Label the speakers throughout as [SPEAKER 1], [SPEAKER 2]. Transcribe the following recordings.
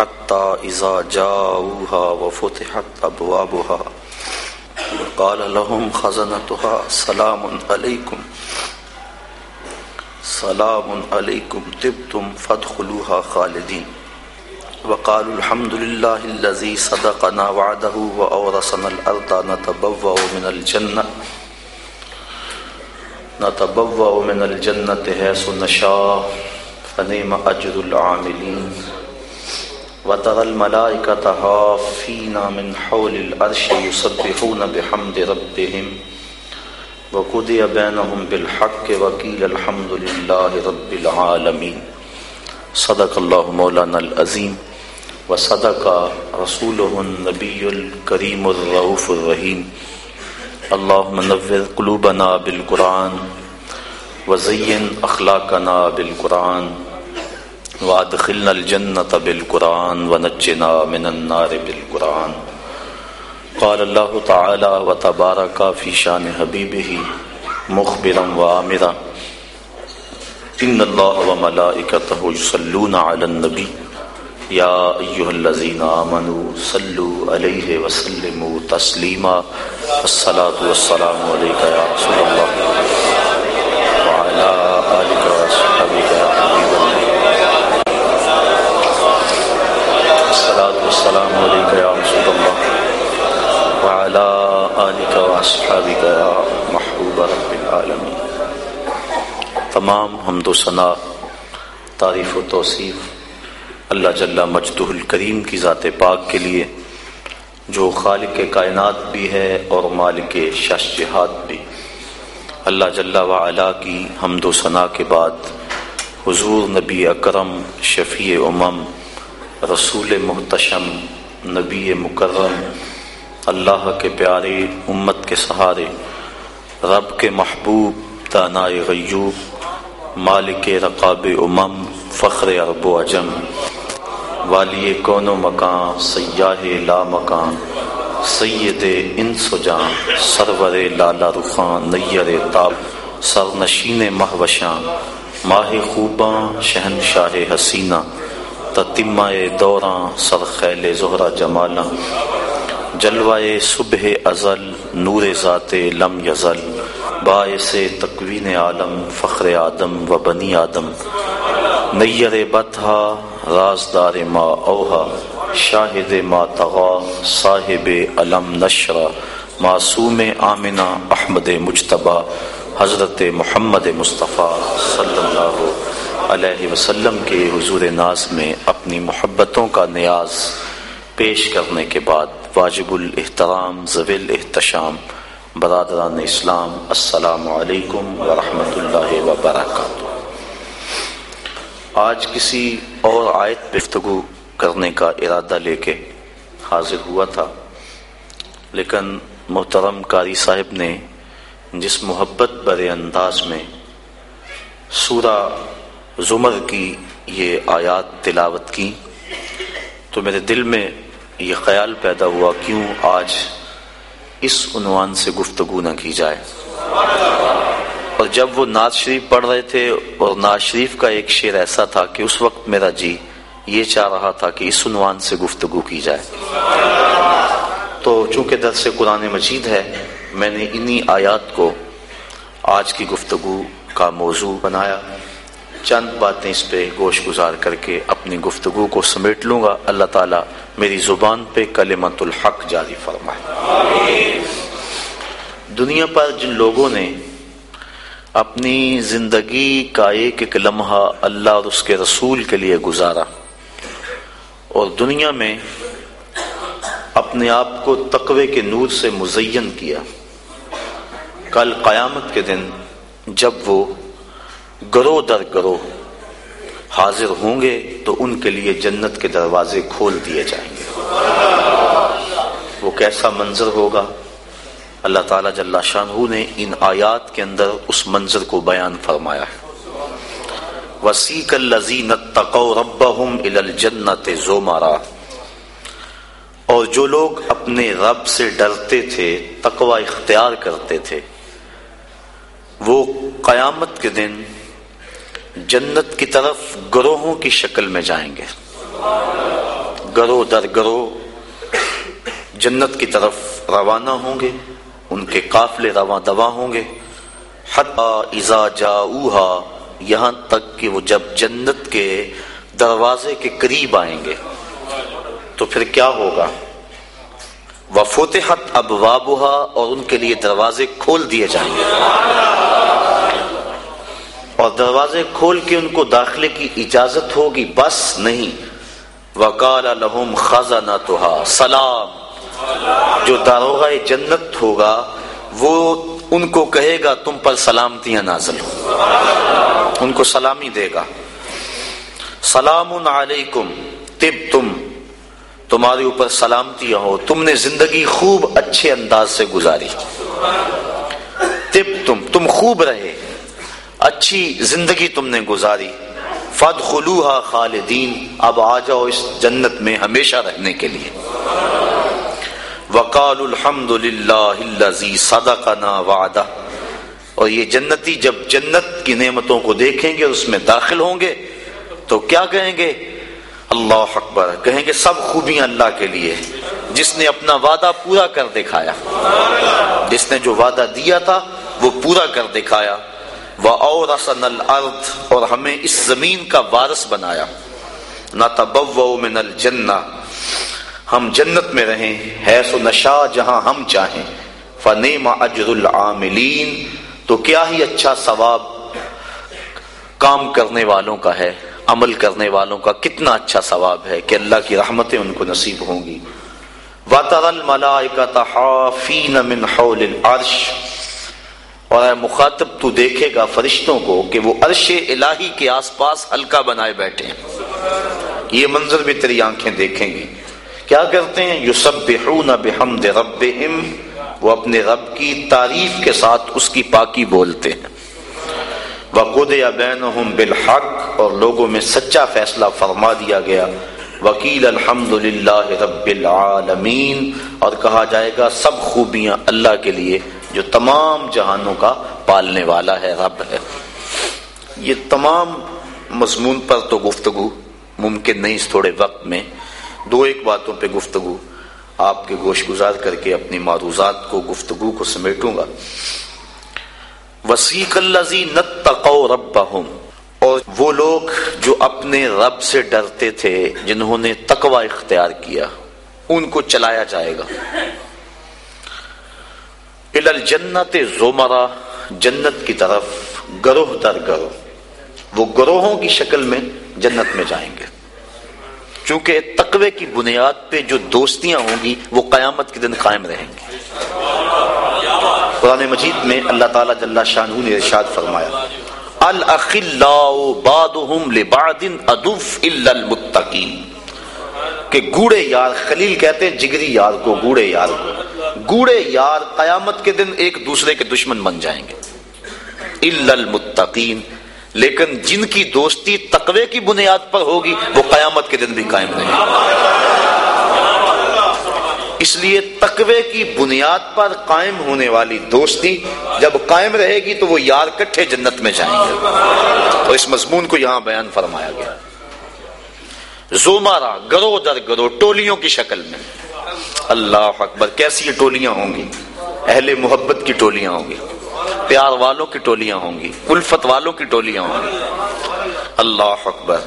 [SPEAKER 1] حتى إذا جاءوها وفتحت أبوابها قال لهم خزنتها سلام عليكم. سلام عليكم تبتم فادخلوها خالدين. وقالوا الحمد لله الذي صدقنا وعده وأورثنا الأرض نتبوأ من الجنة. نتبوأ من الجنة حيث نشاء. فنعم أجر العاملين. وترى الملائكة حافين من حول العرش يسبحون بحمد ربهم وقضي بينهم بالحق وقيل الحمد لله رب العالمين. صدق الله مولانا العظيم وصدق رسوله النبي الكريم الرؤوف الرحيم. اللهم نور قلوبنا بالقرآن وزين أخلاقنا بالقرآن. وادخلنا الجنة بالقرآن ونجنا من النار بالقرآن قال الله تعالى وتبارك في شان حبيبه مخبرا وآمرا إن الله وملائكته يصلون على النبي يا أيها الذين آمنوا صلوا عليه وسلموا تسليما الصلاة والسلام عليك يا رسول الله وعلى آلك وصحبك يا حبيب الله الصلاة والسلام عليك يا رسول الله. وعلى آلك وصحبك يا محبوب رب العالمين. تمام حمد و ثنا، تعریف و توصیف اللہ جل مجدہ الکریم کی ذات پاک کے لیے، جو خالق کائنات بھی ہے اور مالک شش جہاد بھی۔ اللہ جل وعلا کی حمد و ثناء کے بعد، حضور نبی اکرم شفیع امم رسول محتشم، نبی مکرم، اللہ کے پیارے امت کے سہارے، رب کے محبوب تانائے غیوب، مالک رقاب امم، فخر عرب و عجم والی کون و مکان، سیاہ لا مکان، سید ان سجاں سرور لالا رخان، نیر تاب سر نشین مہوشاں ماہ خوباں شہن شاہ حسینہ۔ تتمہ دوراں سر خیل زہرہ جمالاں۔ جلوائے صبح ازل نور ذات لم یزل۔ باعث تقوین عالم فخر آدم و بنی آدم۔ نیر بتہا رازدار ما اوہا۔ شاہد ما تغا صاحب علم نشرہ معصوم آمنہ احمد مجتبہ حضرت محمد مصطفیٰ صلی اللہ علیہ وسلم علیہ وسلم کے حضور ناز میں اپنی محبتوں کا نیاز پیش کرنے کے بعد واجب الاحترام زویل احتشام برادران اسلام، السلام علیکم ورحمۃ اللہ وبرکاتہ۔ آج کسی اور آیت گفتگو کرنے کا ارادہ لے کے حاضر ہوا تھا، لیکن محترم قاری صاحب نے جس محبت برے انداز میں سورہ زمر کی یہ آیات تلاوت کی۔ تو میرے دل میں یہ خیال پیدا ہوا کیوں آج اس عنوان سے گفتگو نہ کی جائے۔ اور جب وہ ناز شریف پڑھ رہے تھے اور ناز شریف کا ایک شعر ایسا تھا کہ اس وقت میرا جی یہ چاہ رہا تھا کہ اس عنوان سے گفتگو کی جائے۔ تو چونکہ درس قرآن مجید ہے، میں نے انہی آیات کو آج کی گفتگو کا موضوع بنایا۔ چند باتیں اس پہ گوش گزار کر کے اپنی گفتگو کو سمیٹ لوں گا۔ اللہ تعالیٰ میری زبان پہ کلمت الحق جاری فرمائے۔ دنیا پر جن لوگوں نے اپنی زندگی کا ایک ایک لمحہ اللہ اور اس کے رسول کے لیے گزارا اور دنیا میں اپنے آپ کو تقوی کے نور سے مزین کیا، کل قیامت کے دن جب وہ گرو در گرو حاضر ہوں گے تو ان کے لیے جنت کے دروازے کھول دیے جائیں گے۔ وہ کیسا منظر ہوگا؟ اللہ تعالیٰ جل شاہ نے ان آیات کے اندر اس منظر کو بیان فرمایا ہے۔ وسیق الزین تقو رب الجنت زو مارا اور جو لوگ اپنے رب سے ڈرتے تھے تقوا اختیار کرتے تھے، وہ قیامت کے دن جنت کی طرف گروہوں کی شکل میں جائیں گے۔ گرو در گرو جنت کی طرف روانہ ہوں گے، ان کے قافلے رواں دوا ہوں گے۔ ازا جا یہاں تک کہ وہ جب جنت کے دروازے کے قریب آئیں گے۔ تو پھر کیا ہوگا؟ وہ فتحت اب اور ان کے لیے دروازے کھول دیے جائیں گے۔ اور دروازے کھول کے ان کو داخلے کی اجازت ہوگی، بس نہیں۔ وکال الحم خزہ نہ سلام۔ جو داروغ جنت ہوگا، وہ ان کو کہے گا، تم پر سلامتیاں نازل ہو ان کو سلامی دے گا۔ سلام علیکم تب تم۔ تمہارے اوپر سلامتیاں ہو تم نے زندگی خوب اچھے انداز سے گزاری۔ تب تم تم خوب رہے۔ اچھی زندگی تم نے گزاری۔ فد خلوہ خالدین، اب آ جاؤ اس جنت میں ہمیشہ رہنے کے لیے۔ وقال الحمد للہ صدقنا وعدہ۔ اور یہ جنتی جب جنت کی نعمتوں کو دیکھیں گے اس میں داخل ہوں گے، تو کیا کہیں گے؟ اللہ اکبر، کہیں گے سب خوبیاں اللہ کے لیے۔ جس نے اپنا وعدہ پورا کر دکھایا۔ جس نے جو وعدہ دیا تھا، وہ پورا کر دکھایا۔ وہ اور الارض اور ہمیں اس زمین کا وارث بنایا۔ نہ تبو من الجنہ ہم جنت میں رہیں ہے سو نشا جہاں ہم چاہیں۔ فنیم اجر العاملین تو کیا ہی اچھا ثواب کام کرنے والوں کا ہے، عمل کرنے والوں کا کتنا اچھا ثواب ہے کہ اللہ کی رحمتیں ان کو نصیب ہوں گی۔ وَتَرَ الْمَلَائِكَةَ حَافِينَ مِنْ حَوْلِ الْعَرْشِ اور اے مخاطب، تو دیکھے گا فرشتوں کو کہ وہ عرش الہی کے آس پاس ہلکا بنائے بیٹھے ہیں۔ یہ منظر بھی تیری آنکھیں دیکھیں گی۔ کیا کرتے ہیں؟ یسبحون بحمد ربہم، وہ اپنے رب کی تعریف کے ساتھ اس کی پاکی بولتے ہیں۔ وَقُدِيَ بَيْنَهُمْ بِالْحَقِّ، اور لوگوں میں سچا فیصلہ فرما دیا گیا۔ وکیل الحمد للہ رب العالمین، اور کہا جائے گا، سب خوبیاں اللہ کے لیے۔ جو تمام جہانوں کا پالنے والا ہے، رب ہے۔ یہ تمام مضمون پر تو گفتگو ممکن نہیں اس تھوڑے وقت میں۔ دو ایک باتوں پہ گفتگو۔ آپ کے گوش گزار کر کے اپنی معروضات کو، گفتگو کو سمیٹوں گا۔ وسیق رب اور وہ لوگ جو اپنے رب سے ڈرتے تھے، جنہوں نے تقوی اختیار کیا، ان کو چلایا جائے گا۔ جنت زومرا جنت کی طرف، گروہ در گروہ۔ وہ گروہوں کی شکل میں جنت میں جائیں گے۔ چونکہ تقوی کی بنیاد پہ جو دوستیاں ہوں گی، وہ قیامت کے دن قائم رہیں گی۔ قرآن مجید میں اللہ تعالیٰ جل شاہ نے ارشاد فرمایا کہ گوڑے یار خلیل کہتے ہیں، جگری یار کو، گوڑے یار کو۔ گوڑے یار قیامت کے دن ایک دوسرے کے دشمن بن جائیں گے۔ المتقین۔ لیکن جن کی دوستی تقوی کی بنیاد پر ہوگی، وہ قیامت کے دن بھی قائم رہے اس لیے تقوی کی بنیاد پر قائم ہونے والی دوستی جب قائم رہے گی تو وہ یار کٹھے جنت میں جائیں گے۔ اور اس مضمون کو یہاں بیان فرمایا گیا۔ زومارا گرو در گرو ٹولیوں کی شکل میں۔ اللہ اکبر، کیسی ٹولیاں ہوں گی؟ اہل محبت کی ٹولیاں ہوں گی، پیار والوں کی ٹولیاں ہوں گی، الفت والوں کی ٹولیاں ہوں گی۔ اللہ اکبر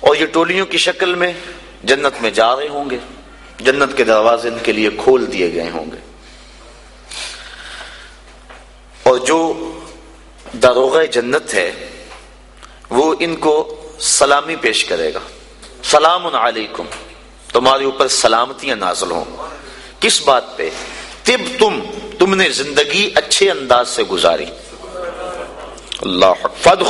[SPEAKER 1] اور یہ ٹولیوں کی شکل میں جنت میں جا رہے ہوں گے، جنت کے دروازے ان کے لیے کھول دیے گئے ہوں گے۔ اور جو داروغ جنت ہے، وہ ان کو سلامی پیش کرے گا۔ سلام علیکم، تمہارے اوپر سلامتیاں نازل ہوں۔ کس بات پہ؟ تب تم تم نے زندگی اچھے انداز سے گزاری۔ اللہ فد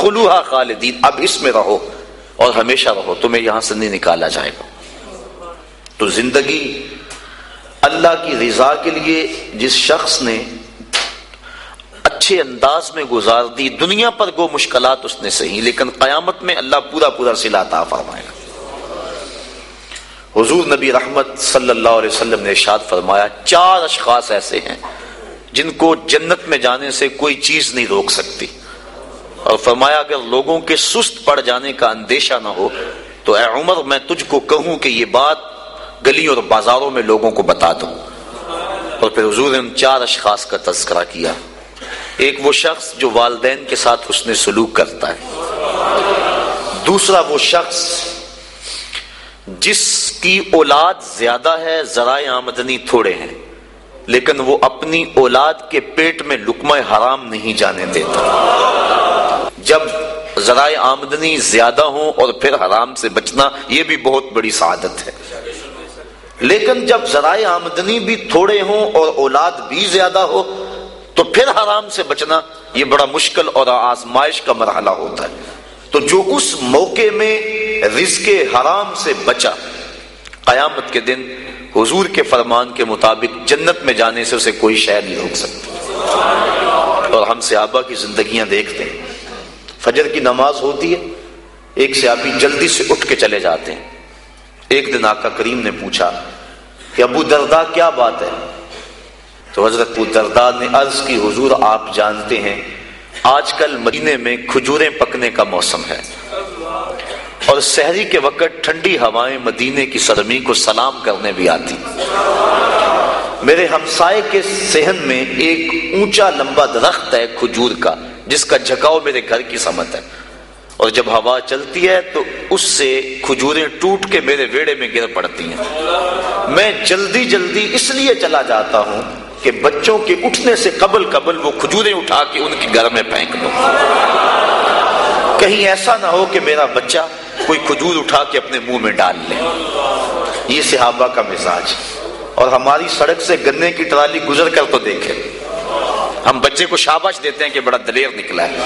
[SPEAKER 1] خالدین، اب اس میں رہو اور ہمیشہ رہو، تمہیں یہاں سے نہیں نکالا جائے گا۔ تو زندگی اللہ کی رضا کے لیے جس شخص نے اچھے انداز میں گزار دی، دنیا پر گو مشکلات اس نے صحیح لیکن قیامت میں اللہ پورا پورا سلا فرمائے گا۔ حضور نبی رحمت صلی اللہ علیہ وسلم نے ارشاد فرمایا، چار اشخاص ایسے ہیں جن کو جنت میں جانے سے کوئی چیز نہیں روک سکتی۔ اور فرمایا، اگر لوگوں کے سست پڑ جانے کا اندیشہ نہ ہو، تو اے عمر، میں تجھ کو کہوں کہ یہ بات گلی اور بازاروں میں لوگوں کو بتا دوں۔ اور پھر حضور نے ان چار اشخاص کا تذکرہ کیا۔ ایک وہ شخص جو والدین کے ساتھ اس نے سلوک کرتا ہے۔ دوسرا وہ شخص جس کی اولاد زیادہ ہے، ذرائع آمدنی تھوڑے ہیں، لیکن وہ اپنی اولاد کے پیٹ میں لکمہ حرام نہیں جانے دیتا۔ جب ذرائع آمدنی زیادہ ہوں اور پھر حرام سے بچنا، یہ بھی بہت بڑی سعادت ہے۔ لیکن جب ذرائع آمدنی بھی تھوڑے ہوں اور اولاد بھی زیادہ ہو تو پھر حرام سے بچنا یہ بڑا مشکل اور آزمائش کا مرحلہ ہوتا ہے۔ تو جو اس موقع میں رزق حرام سے بچا، قیامت کے دن حضور کے فرمان کے مطابق جنت میں جانے سے اسے کوئی شہر نہیں روک سکتا اور ہم صحابہ کی زندگیاں دیکھتے ہیں۔ فجر کی نماز ہوتی ہے، ایک صحابی جلدی سے اٹھ کے چلے جاتے ہیں۔ ایک دن آقا کریم نے پوچھا کہ ابو دردا کیا بات ہے؟ تو حضرت ابو نے عرض کی، حضور، آپ جانتے ہیں، آج کل مدینے میں کھجوریں پکنے کا موسم ہے اور شہری کے وقت ٹھنڈی ہوائیں مدینے کی سرمی کو سلام کرنے بھی آتی۔ میرے ہمسائے کے سہن میں ایک اونچا لمبا درخت ہے کھجور کا، جس کا جھکاؤ میرے گھر کی سمت ہے۔ اور جب ہوا چلتی ہے تو اس سے کھجوریں ٹوٹ کے میرے ویڑے میں گر پڑتی ہیں۔ میں جلدی جلدی اس لیے چلا جاتا ہوں کہ بچوں کے اٹھنے سے قبل قبل وہ کھجوریں اٹھا کے ان کے گھر میں پھینک دو۔ کہیں ایسا نہ ہو کہ میرا بچہ کوئی کھجور اٹھا کے اپنے منہ میں ڈال لے۔ یہ صحابہ کا مزاج۔ اور ہماری سڑک سے گنے کی ٹرالی گزر کر تو دیکھے ہم بچے کو شاباش دیتے ہیں کہ بڑا دلیر نکلا ہے۔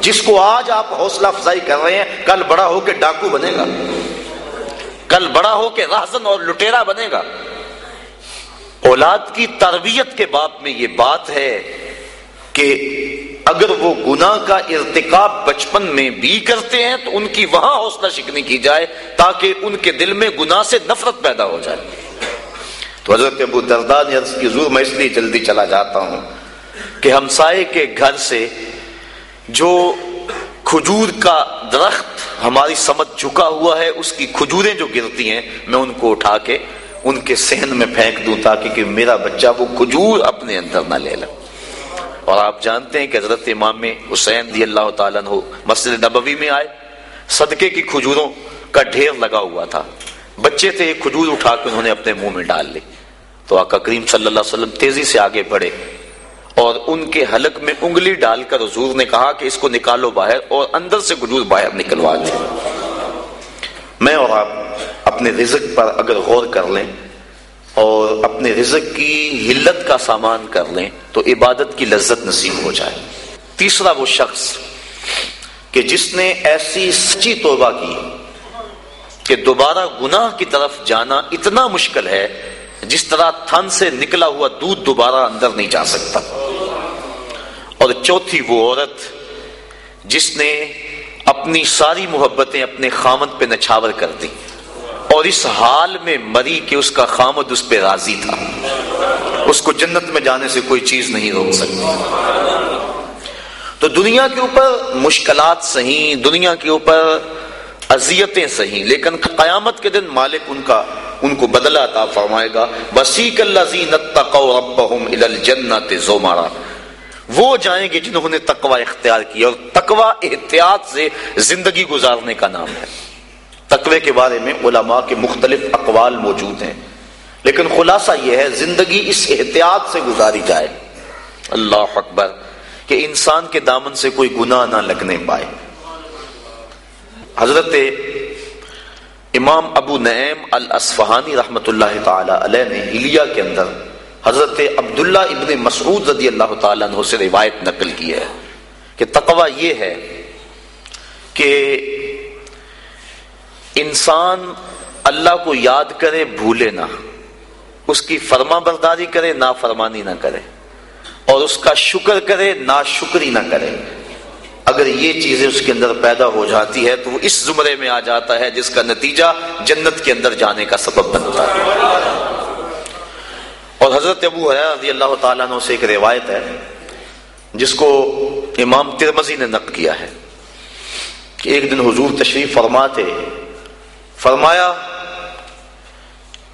[SPEAKER 1] جس کو آج آپ حوصلہ افزائی کر رہے ہیں، کل بڑا ہو کے ڈاکو بنے گا۔ کل بڑا ہو کے رہزن اور لٹیرا بنے گا۔ اولاد کی تربیت کے باب میں یہ بات ہے کہ اگر وہ گناہ کا ارتکاب بچپن میں بھی کرتے ہیں تو ان کی وہاں حوصلہ شکنی کی جائے تاکہ ان کے دل میں گناہ سے نفرت پیدا ہو جائے۔ تو حضرت ابو دردان کی ضرور میں اس لیے جلدی چلا جاتا ہوں کہ ہمسائے کے گھر سے جو کھجور کا درخت ہماری سمجھ جھکا ہوا ہے، اس کی کھجوریں جو گرتی ہیں، میں ان کو اٹھا کے ان کے سہن میں پھینک دوں تاکہ کہ میرا بچہ وہ کھجور اپنے اندر نہ لے لے۔ اور آپ جانتے ہیں کہ حضرت امام حسین دی اللہ تعالیٰ ہو مسجد نبوی میں آئے، صدقے کی کھجوروں کا ڈھیر لگا ہوا تھا۔ بچے تھے، ایک کھجور اٹھا کے انہوں نے اپنے منہ میں ڈال لی۔ تو آقا کریم صلی اللہ علیہ وسلم تیزی سے آگے بڑھے اور ان کے حلق میں انگلی ڈال کر حضور نے کہا کہ اس کو نکالو باہر اور اندر سے کھجور باہر نکلوا دیں میں اور آپ اپنے رزق پر اگر غور کر لیں اور اپنے رزق کی حلت کا سامان کر لیں تو عبادت کی لذت نصیب ہو جائے۔ تیسرا وہ شخص کہ جس نے ایسی سچی توبہ کی کہ دوبارہ گناہ کی طرف جانا اتنا مشکل ہے جس طرح تھن سے نکلا ہوا دودھ دوبارہ اندر نہیں جا سکتا۔ اور چوتھی وہ عورت جس نے اپنی ساری محبتیں اپنے خامد پہ نچھاور کر دی اور اس حال میں مری کہ اس کا خامد اس پہ راضی تھا۔ اس کو جنت میں جانے سے کوئی چیز نہیں روک سکتی۔ تو دنیا کے اوپر مشکلات صحیح، دنیا کے اوپر اذیتیں صحیح، لیکن قیامت کے دن مالک ان کا، ان کو بدلا عطا فرمائے گا۔ بسیک الذین اتقوا ربهم الى الجنت زمرا۔ وہ جائیں گے جنہوں نے تقوی اختیار کیا اور تقوی احتیاط سے زندگی گزارنے کا نام ہے۔ تقوی کے بارے میں علماء کے مختلف اقوال موجود ہیں۔ لیکن خلاصہ یہ ہے، زندگی اس احتیاط سے گزاری جائے۔ اللہ اکبر، کہ انسان کے دامن سے کوئی گناہ نہ لگنے پائے۔ حضرت امام ابو نعیم الاسفہانی رحمت اللہ تعالی علیہ نے ہلیہ کے اندر حضرت عبداللہ ابن مسعود رضی اللہ تعالیٰ عنہ سے روایت نقل کی ہے کہ تقوی یہ ہے کہ انسان اللہ کو یاد کرے، بھولے نہ۔ اس کی فرما برداری کرے نہ فرمانی نہ کرے۔ اور اس کا شکر کرے نہ شکری نہ کرے۔ اگر یہ چیزیں اس کے اندر پیدا ہو جاتی ہے تو وہ اس زمرے میں آ جاتا ہے جس کا نتیجہ جنت کے اندر جانے کا سبب بنتا ہے۔ اور حضرت ابو رضی اللہ تعالیٰ عنہ سے ایک روایت ہے، جس کو امام ترمزی نے نقل کیا ہے کہ ایک دن حضور تشریف فرما تھے فرمایا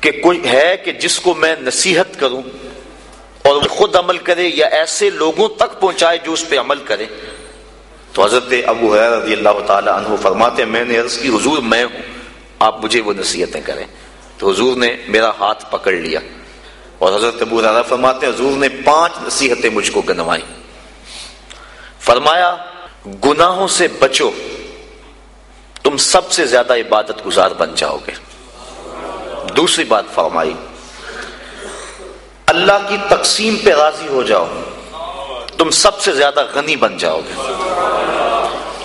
[SPEAKER 1] کہ کوئی ہے کہ جس کو میں نصیحت کروں اور وہ خود عمل کرے یا ایسے لوگوں تک پہنچائے جو اس پہ عمل کرے تو حضرت ابو رضی اللہ تعالی عنہ فرماتے ہیں میں نے عرض کی، حضور میں ہوں، آپ مجھے وہ نصیحتیں کریں۔ تو حضور نے میرا ہاتھ پکڑ لیا۔ اور حضرت ابو فرماتے ہیں، حضور نے پانچ نصیحتیں مجھ کو گنوائی۔ فرمایا، گناہوں سے بچو، تم سب سے زیادہ عبادت گزار بن جاؤ گے۔ دوسری بات فرمائی، اللہ کی تقسیم پہ راضی ہو جاؤ۔ تم سب سے زیادہ غنی بن جاؤ گے۔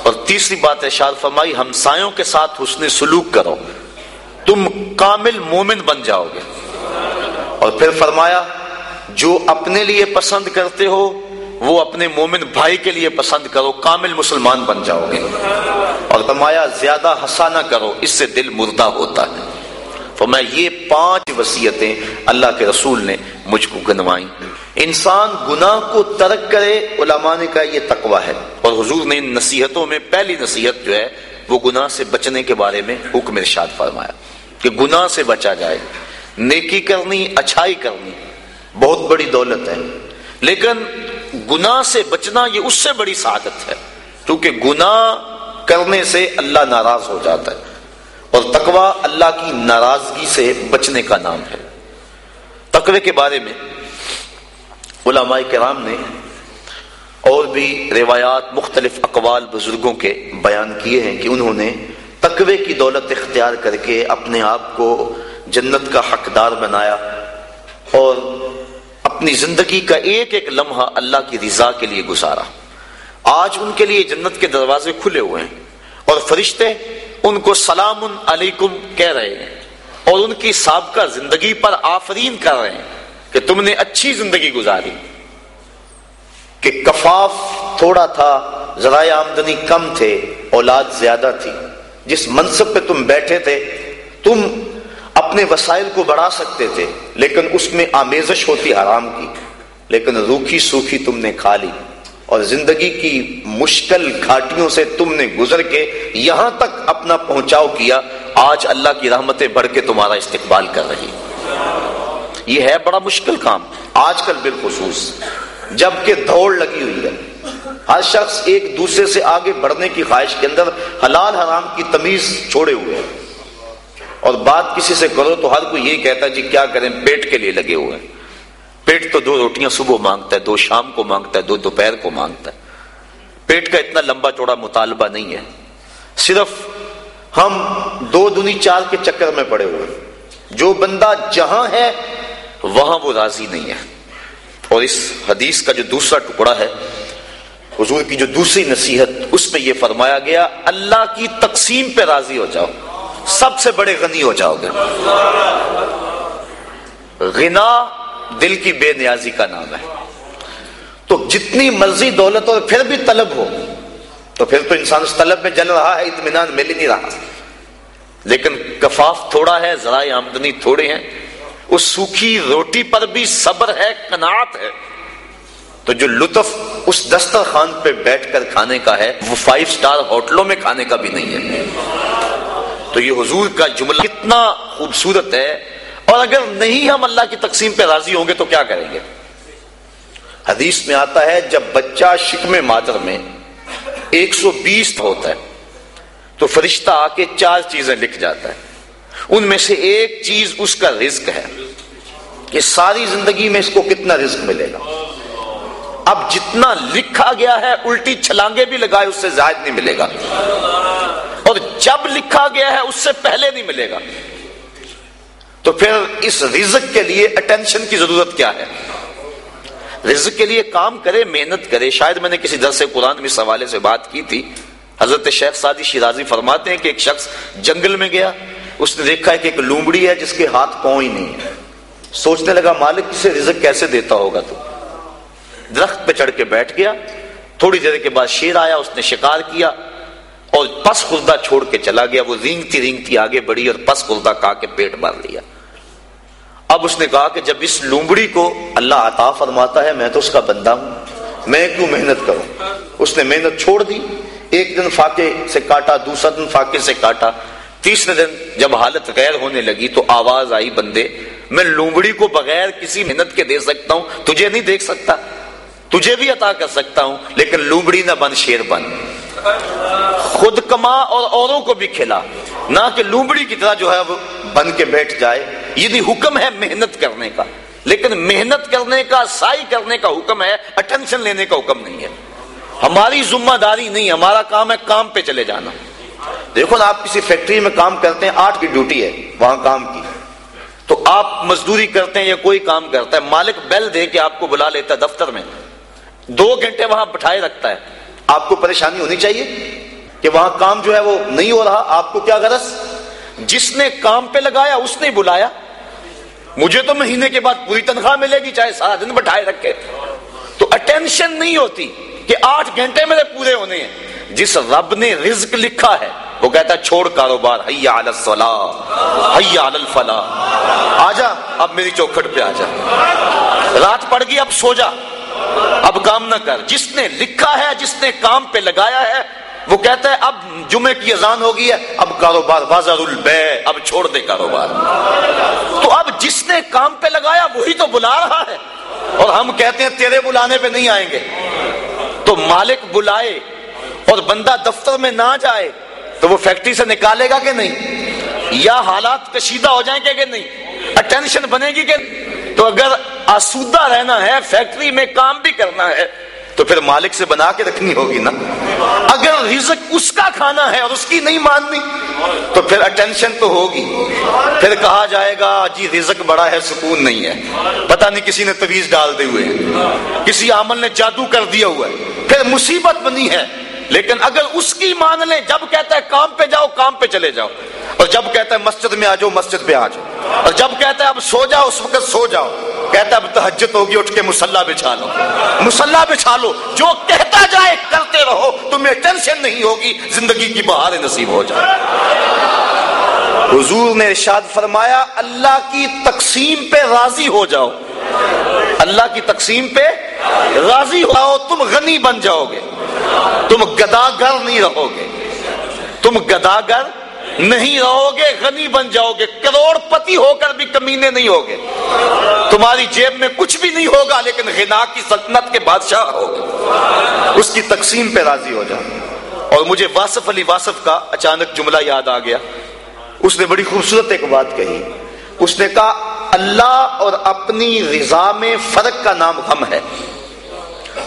[SPEAKER 1] اور تیسری بات اشار فرمائی، ہمسایوں کے ساتھ حسن سلوک کرو۔ تم کامل مومن بن جاؤ گے۔ اور پھر فرمایا، جو اپنے لیے پسند کرتے ہو، وہ اپنے مومن بھائی کے لیے پسند کرو، کامل مسلمان بن جاؤ گے۔ اور فرمایا، زیادہ ہنسا نہ کرو، اس سے دل مردہ ہوتا ہے۔ فرمایا یہ پانچ وصیتیں اللہ کے رسول نے مجھ کو گنوائیں۔ انسان گناہ کو ترک کرے، علماء نے کہا، یہ تقوی ہے۔ اور حضور نے ان نصیحتوں میں پہلی نصیحت جو ہے، وہ گناہ سے بچنے کے بارے میں حکم ارشاد فرمایا کہ گناہ سے بچا جائے۔ نیکی کرنی، اچھائی کرنی، بہت بڑی دولت ہے۔ لیکن گناہ سے بچنا یہ اس سے بڑی سعادت ہے، کیونکہ گناہ کرنے سے اللہ ناراض ہو جاتا ہے۔ اور تقوی اللہ کی ناراضگی سے بچنے کا نام ہے۔ تقوی کے بارے میں علماء کرام نے اور بھی روایات، مختلف اقوال بزرگوں کے بیان کیے ہیں کہ انہوں نے تقوی کی دولت اختیار کر کے اپنے آپ کو جنت کا حقدار بنایا اور اپنی زندگی کا ایک ایک لمحہ اللہ کی رضا کے لیے گزارا۔ آج ان کے لیے جنت کے دروازے کھلے ہوئے ہیں اور فرشتے ان کو سلام علیکم کہہ رہے ہیں اور ان کی سابقہ زندگی پر آفرین کر رہے ہیں کہ تم نے اچھی زندگی گزاری۔ کہ کفاف تھوڑا تھا، ذرائع آمدنی کم تھے، اولاد زیادہ تھی۔ جس منصب پہ تم بیٹھے تھے، تم اپنے وسائل کو بڑھا سکتے تھے، لیکن اس میں آمیزش ہوتی حرام کی۔ لیکن روکھی سوکھی تم نے کھا لی، اور زندگی کی مشکل گھاٹیوں سے تم نے گزر کے یہاں تک اپنا پہنچاؤ کیا۔ آج اللہ کی رحمتیں بڑھ کے تمہارا استقبال کر رہی۔ یہ ہے بڑا مشکل کام، آج کل بالخصوص۔ جبکہ دوڑ لگی ہوئی ہے۔ ہر شخص ایک دوسرے سے آگے بڑھنے کی خواہش کے اندر حلال حرام کی تمیز چھوڑے ہوئے ہیں اور بات کسی سے کرو تو ہر کوئی یہی کہتا ہے جی کیا کریں، پیٹ کے لیے لگے ہوئے ہیں۔ پیٹ تو دو روٹیاں صبح مانگتا ہے، دو شام کو مانگتا ہے، دو دوپہر کو مانگتا ہے۔ پیٹ کا اتنا لمبا چوڑا مطالبہ نہیں ہے۔ صرف ہم دو دنی چار کے چکر میں پڑے ہوئے جو بندہ جہاں ہے، وہاں وہ راضی نہیں ہے۔ اور اس حدیث کا جو دوسرا ٹکڑا ہے، حضور کی جو دوسری نصیحت، اس میں یہ فرمایا گیا، اللہ کی تقسیم پہ راضی ہو جاؤ۔ سب سے بڑے غنی ہو جاؤ گے۔ غنا دل کی بے نیازی کا نام ہے۔ تو جتنی مرضی دولت اور پھر بھی طلب ہو۔ تو پھر تو انسان اس طلب میں جل رہا ہے، اطمینان مل ہی نہیں رہا۔ لیکن کفاف تھوڑا ہے، ذرائع آمدنی تھوڑے ہیں۔ اس سوکھی روٹی پر بھی صبر ہے کناٹ ہے۔ تو جو لطف اس دسترخوان پہ بیٹھ کر کھانے کا ہے، وہ فائیو سٹار ہوٹلوں میں کھانے کا بھی نہیں ہے۔ تو یہ حضور کا جملہ کتنا خوبصورت ہے اور اگر نہیں ہم اللہ کی تقسیم پہ راضی ہوں گے تو کیا کریں گے؟ حدیث میں آتا ہے، جب بچہ شکم مادر میں ایک سو بیس ہوتا ہے، تو فرشتہ آ کے چار چیزیں لکھ جاتا ہے۔ ان میں سے ایک چیز اس کا رزق ہے کہ ساری زندگی میں اس کو کتنا رزق ملے گا۔ اب جتنا لکھا گیا ہے، الٹی چھلانگے بھی لگائے، اس سے زائد نہیں ملے گا۔ اور جب لکھا گیا ہے اس سے پہلے نہیں ملے گا۔ تو پھر اس رزق کے لیے اٹینشن کی ضرورت کیا ہے؟ رزق کے لیے کام کرے، محنت کرے۔ شاید میں نے کسی درس قرآن میں اس حوالے سے بات کی تھی۔ حضرت شیخ سادی شیرازی فرماتے ہیں کہ ایک شخص جنگل میں گیا، اس نے دیکھا ہے کہ ایک لومڑی ہے جس کے ہاتھ پاؤں ہی نہیں ہے سوچنے لگا، مالک کسے رزق کیسے دیتا ہوگا تو؟ درخت پہ چڑھ کے بیٹھ گیا۔ تھوڑی دیر کے بعد شیر آیا، اس نے شکار کیا۔ اور پس خردہ چھوڑ کے چلا گیا، وہ رینگتی رینگتی آگے بڑھی اور پس خردہ کا کے پیٹ بھر لیا۔ اب اس نے کہا کہ جب اس لومڑی کو اللہ عطا فرماتا ہے، میں تو اس کا بندہ ہوں، میں کیوں محنت کروں؟ اس نے محنت چھوڑ دی۔ ایک دن فاقے سے کاٹا، دوسرا دن فاقے سے کاٹا۔ تیسرے دن جب حالت غیر ہونے لگی تو آواز آئی، بندے، میں لومڑی کو بغیر کسی محنت کے دے سکتا ہوں، تجھے نہیں دیکھ سکتا، تجھے بھی عطا کر سکتا ہوں، لیکن لومڑی نہ بن، شیر بن۔ خود کما اور اوروں کو بھی کھلا۔ نہ کہ لومڑی کی طرح جو ہے وہ بن کے بیٹھ جائے۔ یہ بھی حکم ہے محنت کرنے کا۔ لیکن محنت کرنے کا، سائی کرنے کا حکم ہے اٹینشن لینے کا حکم نہیں ہے۔ ہماری ذمہ داری نہیں، ہمارا کام ہے کام پہ چلے جانا۔ دیکھو نا، آپ کسی فیکٹری میں کام کرتے ہیں آٹھ کی ڈیوٹی ہے وہاں کام کی۔ تو آپ مزدوری کرتے ہیں یا کوئی کام کرتا ہے، مالک بیل دے کے آپ کو بلا لیتا ہے دفتر میں۔ دو گھنٹے وہاں بٹھائے رکھتا ہے۔ آپ کو پریشانی ہونی چاہیے کہ وہاں کام جو ہے وہ نہیں ہو رہا، آپ کو کیا غرض؟ جس نے کام پہ لگایا، اس نے بلایا۔ مجھے تو مہینے کے بعد پوری تنخواہ ملے گی، چاہے سارا دن بٹھائے رکھے۔ تو اٹینشن نہیں ہوتی کہ آٹھ گھنٹے میرے پورے ہونے ہیں۔ جس رب نے رزق لکھا ہے، وہ کہتا ہے، چھوڑ کاروبار حیا حیا الفلاح۔ آ جا، اب میری چوکھٹ پہ آ جا۔ رات پڑ گئی، اب سو جا۔ اب کام نہ کر۔ جس نے لکھا ہے، جس نے کام پہ لگایا ہے، وہ کہتا ہے، اب جمعے کی اذان ہو گئی ہے، اب کاروبار بازار البے، اب چھوڑ دے کاروبار۔ تو اب جس نے کام پہ لگایا، وہی تو بلا رہا ہے۔ اور ہم کہتے ہیں، تیرے بلانے پہ نہیں آئیں گے۔ تو مالک بلائے اور بندہ دفتر میں نہ جائے، تو وہ فیکٹری سے نکالے گا کہ نہیں؟ یا حالات کشیدہ ہو جائیں گے کہ نہیں؟ اٹینشن بنے گی کہ تو اگر آسودہ رہنا ہے، فیکٹری میں کام بھی کرنا ہے، تو پھر مالک سے بنا کے رکھنی ہوگی نا۔ اگر رزق اس کا کھانا ہے اور اس کی نہیں ماننی، تو پھر اٹینشن تو ہوگی۔ پھر کہا جائے گا جی رزق بڑا ہے، سکون نہیں ہے۔ پتہ نہیں کسی نے تویز ڈال دے ہوئے کسی عمل نے جادو کر دیا ہوا ہے۔ پھر مصیبت بنی ہے۔ لیکن اگر اس کی مان لیں، جب کہتا ہے کام پہ جاؤ، کام پہ چلے جاؤ۔ اور جب کہتا ہے مسجد میں آ جاؤ، مسجد پہ آ جاؤ۔ اور جب کہتا ہے اب سو جاؤ، اس وقت سو جاؤ۔ کہتا ہے اب تحجت ہوگی، اٹھ کے مسلح بچھا لو۔ مسلح بچھا لو۔ جو کہتا جائے، کرتے رہو۔ تمہیں ٹینشن نہیں ہوگی، زندگی کی بہار نصیب ہو جائے۔ حضور نے ارشاد فرمایا، اللہ کی تقسیم پہ راضی ہو جاؤ۔ اللہ کی تقسیم پہ راضی ہو جاؤ۔ تم غنی بن جاؤ گے۔ تم گداگر نہیں رہو گے۔ تم گداگر نہیں رہو گے غنی بن جاؤ گے کروڑ پتی ہو کر بھی کمینے نہیں ہوگے۔ تمہاری جیب میں کچھ بھی نہیں ہوگا، لیکن غنا کی سلطنت کے بادشاہ ہوگا اس کی تقسیم پہ راضی ہو جاؤ اور مجھے واسف علی واسف کا اچانک جملہ یاد آ گیا۔ اس نے بڑی خوبصورت ایک بات کہی۔ اس نے کہا، اللہ اور اپنی رضا میں فرق کا نام غم ہے۔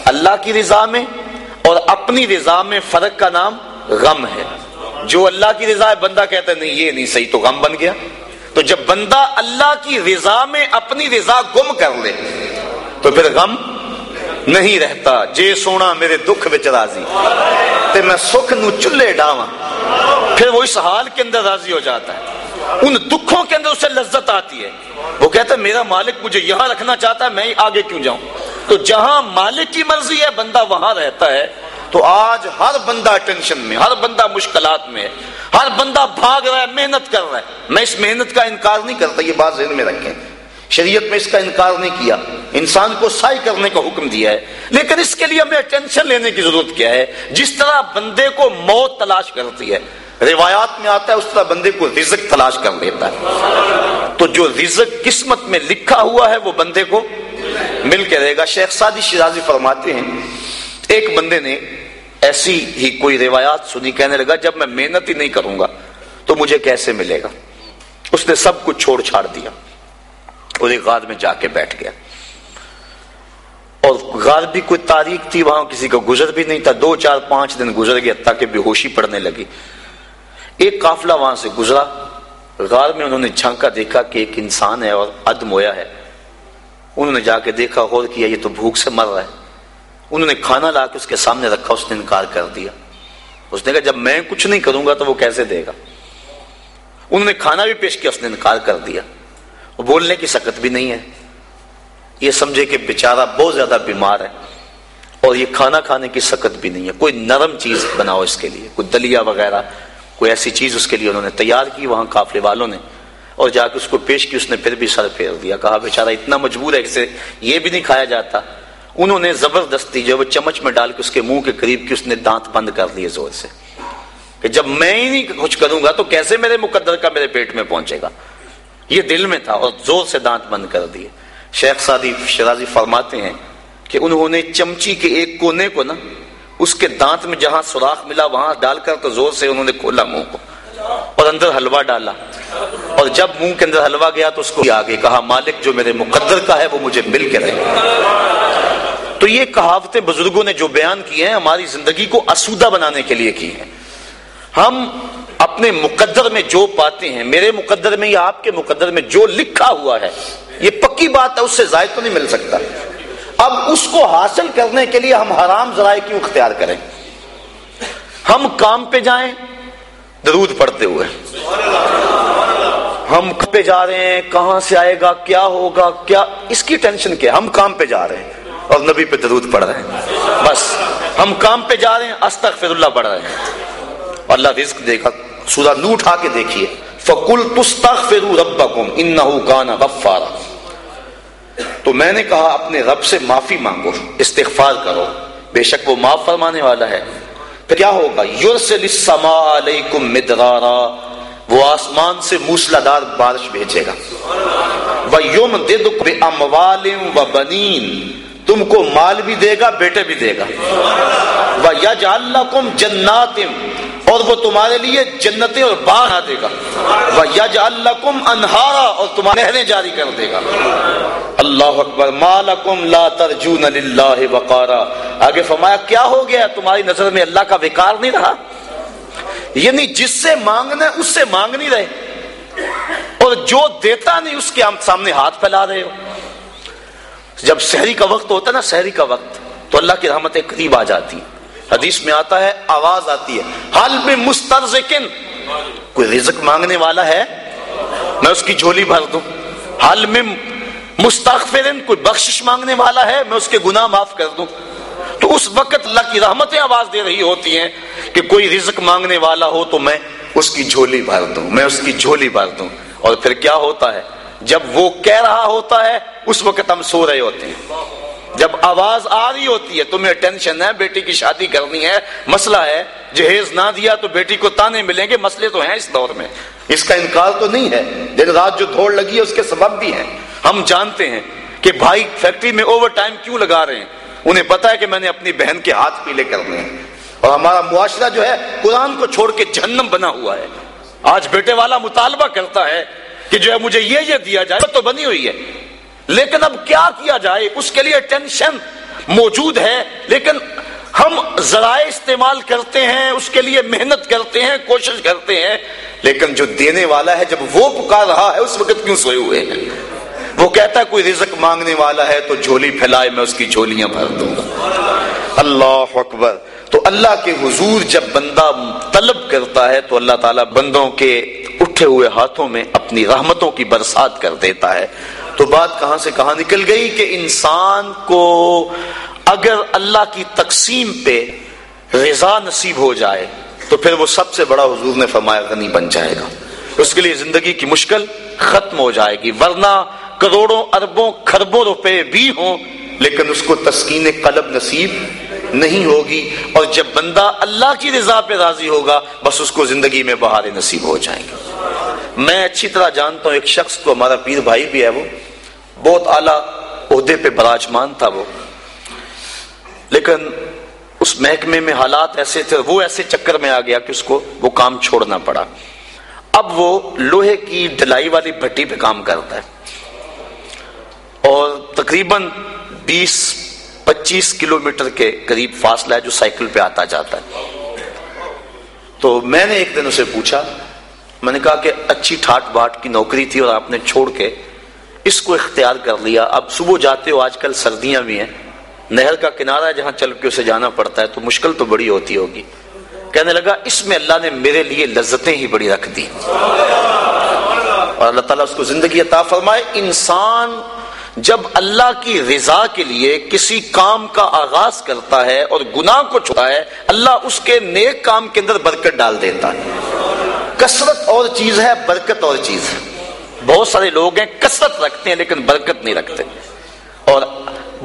[SPEAKER 1] اللہ کی رضا میں اور اپنی رضا میں فرق کا نام غم ہے۔ جو اللہ کی رضا ہے، بندہ کہتا ہے، نہیں، یہ نہیں صحیح، تو غم بن گیا۔ تو جب بندہ اللہ کی رضا میں اپنی رضا گم کر لے، تو پھر غم نہیں رہتا۔ جے سونا میرے دکھ بچ راضی، تے میں سکھ نو چلے ڈاواں۔ پھر وہ اس حال کے اندر راضی ہو جاتا ہے۔ ان دکھوں کے اندر اسے لذت آتی ہے۔ وہ کہتا ہے، میرا مالک مجھے یہاں رکھنا چاہتا ہے، میں آگے کیوں جاؤں؟ تو جہاں مالک کی مرضی ہے، بندہ وہاں رہتا ہے۔ تو آج ہر بندہ ٹینشن میں، ہر بندہ مشکلات میں، ہر بندہ بھاگ رہا ہے، محنت کر رہا ہے۔ میں اس محنت کا انکار نہیں کرتا، یہ بات ذہن میں رکھیں۔ شریعت میں اس کا انکار نہیں کیا، انسان کو سائی کرنے کا حکم دیا ہے۔ لیکن اس کے لیے ہمیں ٹینشن لینے کی ضرورت کیا ہے؟ جس طرح بندے کو موت تلاش کرتی ہے، روایات میں آتا ہے، اس طرح بندے کو رزق تلاش کر لیتا ہے۔ تو جو رزق قسمت میں لکھا ہوا ہے، وہ بندے کو مل کے رہے گا۔ شیخ سادی شیرازی فرماتے ہیں، ایک بندے نے ایسی ہی کوئی روایات سنی کہنے لگا، جب میں محنت ہی نہیں کروں گا تو مجھے کیسے ملے گا؟ اس نے سب کچھ چھوڑ چھاڑ دیا۔ اور ایک غار میں جا کے بیٹھ گیا۔ اور غار بھی کوئی تاریخ تھی، وہاں کسی کا گزر بھی نہیں تھا۔ دو چار پانچ دن گزر گیا تاکہ بے ہوشی پڑنے لگی۔ ایک قافلہ وہاں سے گزرا۔ غار میں انہوں نے جھانکا دیکھا کہ ایک انسان ہے اور ادم ہویا ہے۔ انہوں نے جا کے دیکھا، غور کیا، یہ تو بھوک سے مر رہا ہے۔ انہوں نے کھانا لا کے اس کے سامنے رکھا، اس نے انکار کر دیا۔ اس نے کہا، جب میں کچھ نہیں کروں گا تو وہ کیسے دے گا؟ انہوں نے کھانا بھی پیش کیا، اس نے انکار کر دیا۔ وہ بولنے کی سکت بھی نہیں ہے۔ یہ سمجھے کہ بیچارہ بہت زیادہ بیمار ہے اور یہ کھانا کھانے کی سکت بھی نہیں ہے۔ کوئی نرم چیز بناؤ اس کے لیے، کوئی دلیا وغیرہ، کوئی ایسی چیز اس کے لیے انہوں نے تیار کی، وہاں قافلے والوں نے۔ اور جا کے اس کو پیش کی، اس نے پھر بھی سر پھیر دیا۔ کہا، بیچارہ اتنا مجبور ہے، اسے یہ بھی نہیں کھایا جاتا۔ انہوں نے زبردستی جو وہ چمچ میں ڈال کے اس کے منہ کے قریب کی اس نے دانت بند کر لیے زور سے کہ جب میں ہی نہیں کچھ کروں گا تو کیسے میرے مقدر کا میرے پیٹ میں پہنچے گا؟ یہ دل میں تھا اور زور سے دانت بند کر دیے۔ شیخ سادی شرازی فرماتے ہیں کہ انہوں نے چمچی کے ایک کونے کو نا، اس کے دانت میں جہاں سوراخ ملا وہاں ڈال کر تو زور سے انہوں نے کھولا منہ کو اور اندر حلوہ ڈالا۔ اور جب منہ کے اندر حلوہ گیا تو اس کو آگے کہا، مالک جو میرے مقدر کا ہے وہ مجھے مل کے رہے۔ تو یہ کہاوتیں بزرگوں نے جو بیان کی ہیں ہماری زندگی کو اسودہ بنانے کے لیے کی ہیں۔ ہم اپنے مقدر میں جو پاتے ہیں، میرے مقدر میں یا آپ کے مقدر میں جو لکھا ہوا ہے، یہ پکی بات ہے، اس سے زائد تو نہیں مل سکتا۔ اب اس کو حاصل کرنے کے لیے ہم حرام ذرائع کیوں اختیار کریں؟ ہم کام پہ جائیں درود پڑھتے ہوئے۔ ہم پہ جا رہے ہیں؟ کہاں سے آئے گا؟ کیا ہوگا؟ کیا؟ اس کی ٹینشن کیا؟ ہم کام پہ جا رہے ہیں۔ اور نبی پہ درود پڑھ رہے ہیں۔ بس، ہم کام پہ جا رہے ہیں استغفر اللہ پڑھ رہے ہیں۔ اللہ رزق دے گا۔ سورہ نو اٹھا کے دیکھیے۔ فکل تستغفروا ربکم انه کان غفارا۔ تو میں نے کہا، اپنے رب سے معافی مانگو، استغفار کرو۔ بے شک وہ معاف فرمانے والا ہے۔ پھر کیا ہوگا؟ یرسل السماء علیکم مدغارا۔ وہ آسمان سے موسلا دار بارش بھیجے گا۔ وَيُمْدِدُكْ بِأَمْوَالٍ وَبَنِينَ۔ تم کو مال بھی دے گا، بیٹے بھی دے گا۔ وَيَجْعَلْ لَكُمْ جَنَّاتٍ، اور وہ تمہارے لیے جنتیں اور باغ آ دے گا۔ وَيَجْعَلْ لَكُمْ أَنْهَارًا، اور تمہارے نہریں جاری کر دے گا۔ اللہ اکبر مالکم لا ترجون للہ وقارا۔ آگے فرمایا، کیا ہو گیا؟ تمہاری نظر میں اللہ کا وقار نہیں رہا؟ یعنی جس سے مانگنا ہے، اس سے مانگ نہیں رہے۔ اور جو دیتا نہیں، اس کے سامنے ہاتھ پھیلا رہے ہو۔ جب شہری کا وقت ہوتا ہے نا شہری کا وقت، تو اللہ کی رحمت قریب آ جاتی حدیث میں آتا ہے، آواز آتی ہے۔ حل میں مسترزکن کوئی رزق مانگنے والا ہے؟ میں اس کی جھولی بھر دوں۔ حل میں مستغفرن، کوئی بخشش مانگنے والا ہے؟ میں اس کے گناہ معاف کر دوں۔ تو اس وقت اللہ کی رحمتیں آواز دے رہی ہوتی ہیں کہ کوئی رزق مانگنے والا ہو تو میں اس کی جھولی بھر دوں، میں اس کی جھولی بھر دوں۔ اور پھر کیا ہوتا ہے؟ جب وہ کہہ رہا ہوتا ہے، اس وقت ہم سو رہے ہوتے ہیں۔ جب آواز آ رہی ہوتی ہے، تمہیں ٹینشن ہے، بیٹی کی شادی کرنی ہے، مسئلہ ہے، جہیز نہ دیا تو بیٹی کو تانے ملیں گے، مسئلے تو ہیں اس دور میں۔ اس کا انکار تو نہیں ہے۔ دن رات جو دھوڑ لگی ہے، اس کے سبب بھی ہیں۔ ہم جانتے ہیں کہ بھائی فیکٹری میں اوور ٹائم کیوں لگا رہے ہیں؟ انہیں پتا ہے کہ میں نے اپنی بہن کے ہاتھ پیلے کرنے ہیں۔ اور ہمارا معاشرہ جو ہے، قرآن کو چھوڑ کے جہنم بنا ہوا ہے۔ آج بیٹے والا مطالبہ کرتا ہے کہ جو ہے مجھے یہ یہ دیا جائے، تو بنی ہوئی ہے۔ لیکن اب کیا کیا جائے؟ اس کے لیے ٹینشن موجود ہے۔ لیکن ہم ذرائع استعمال کرتے ہیں، اس کے لیے محنت کرتے ہیں، کوشش کرتے ہیں۔ لیکن جو دینے والا ہے، جب وہ پکار رہا ہے، اس وقت کیوں سوئے ہوئے ہیں؟ وہ کہتا ہے، کوئی رزق مانگنے والا ہے، تو جھولی پھیلائے، میں اس کی جھولیاں بھر دوں گا۔ اللہ اکبر۔ تو اللہ کے حضور جب بندہ طلب کرتا ہے، تو اللہ تعالیٰ بندوں کے اٹھے ہوئے ہاتھوں میں اپنی رحمتوں کی برسات کر دیتا ہے۔ تو بات کہاں سے کہاں نکل گئی کہ انسان کو اگر اللہ کی تقسیم پہ رضا نصیب ہو جائے، تو پھر وہ سب سے بڑا حضور نے فرمایا غنی بن جائے گا۔ اس کے لیے زندگی کی مشکل ختم ہو جائے گی، ورنہ کروڑوں اربوں خربوں روپے بھی ہوں، لیکن اس کو تسکین قلب نصیب نہیں ہوگی اور جب بندہ اللہ کی رضا پہ راضی ہوگا، بس اس کو زندگی میں بہارے نصیب ہو جائیں گے۔ میں اچھی طرح جانتا ہوں، ایک شخص کو ہمارا پیر بھائی بھی ہے وہ۔ بہت اعلیٰ عہدے پہ براجمان تھا وہ۔ لیکن اس محکمے میں حالات ایسے تھے، وہ ایسے چکر میں آ گیا کہ اس کو وہ کام چھوڑنا پڑا۔ اب وہ لوہے کی ڈلائی والی بھٹی پہ کام کرتا ہے۔ اور تقریباً بیس پچیس کلو میٹر کے قریب فاصلہ ہے جو سائیکل پہ آتا جاتا ہے۔ تو میں نے ایک دن اسے پوچھا، میں نے کہا کہ اچھی ٹھاٹ باٹ کی نوکری تھی اور آپ نے چھوڑ کے اس کو اختیار کر لیا۔ اب صبح جاتے ہو، آج کل سردیاں بھی ہیں۔ نہر کا کنارہ ہے جہاں چل کے اسے جانا پڑتا ہے تو مشکل تو بڑی ہوتی ہوگی۔ کہنے لگا، اس میں اللہ نے میرے لیے لذتیں ہی بڑی رکھ دی۔ اور اللہ تعالیٰ اس کو زندگی عطا فرمائے۔ انسان جب اللہ کی رضا کے لیے کسی کام کا آغاز کرتا ہے اور گناہ کو چھوڑا ہے، اللہ اس کے نیک کام کے اندر برکت ڈال دیتا ہے۔ کثرت اور چیز ہے، برکت اور چیز۔ ہے بہت سارے لوگ ہیں، کثرت رکھتے ہیں لیکن برکت نہیں رکھتے۔ اور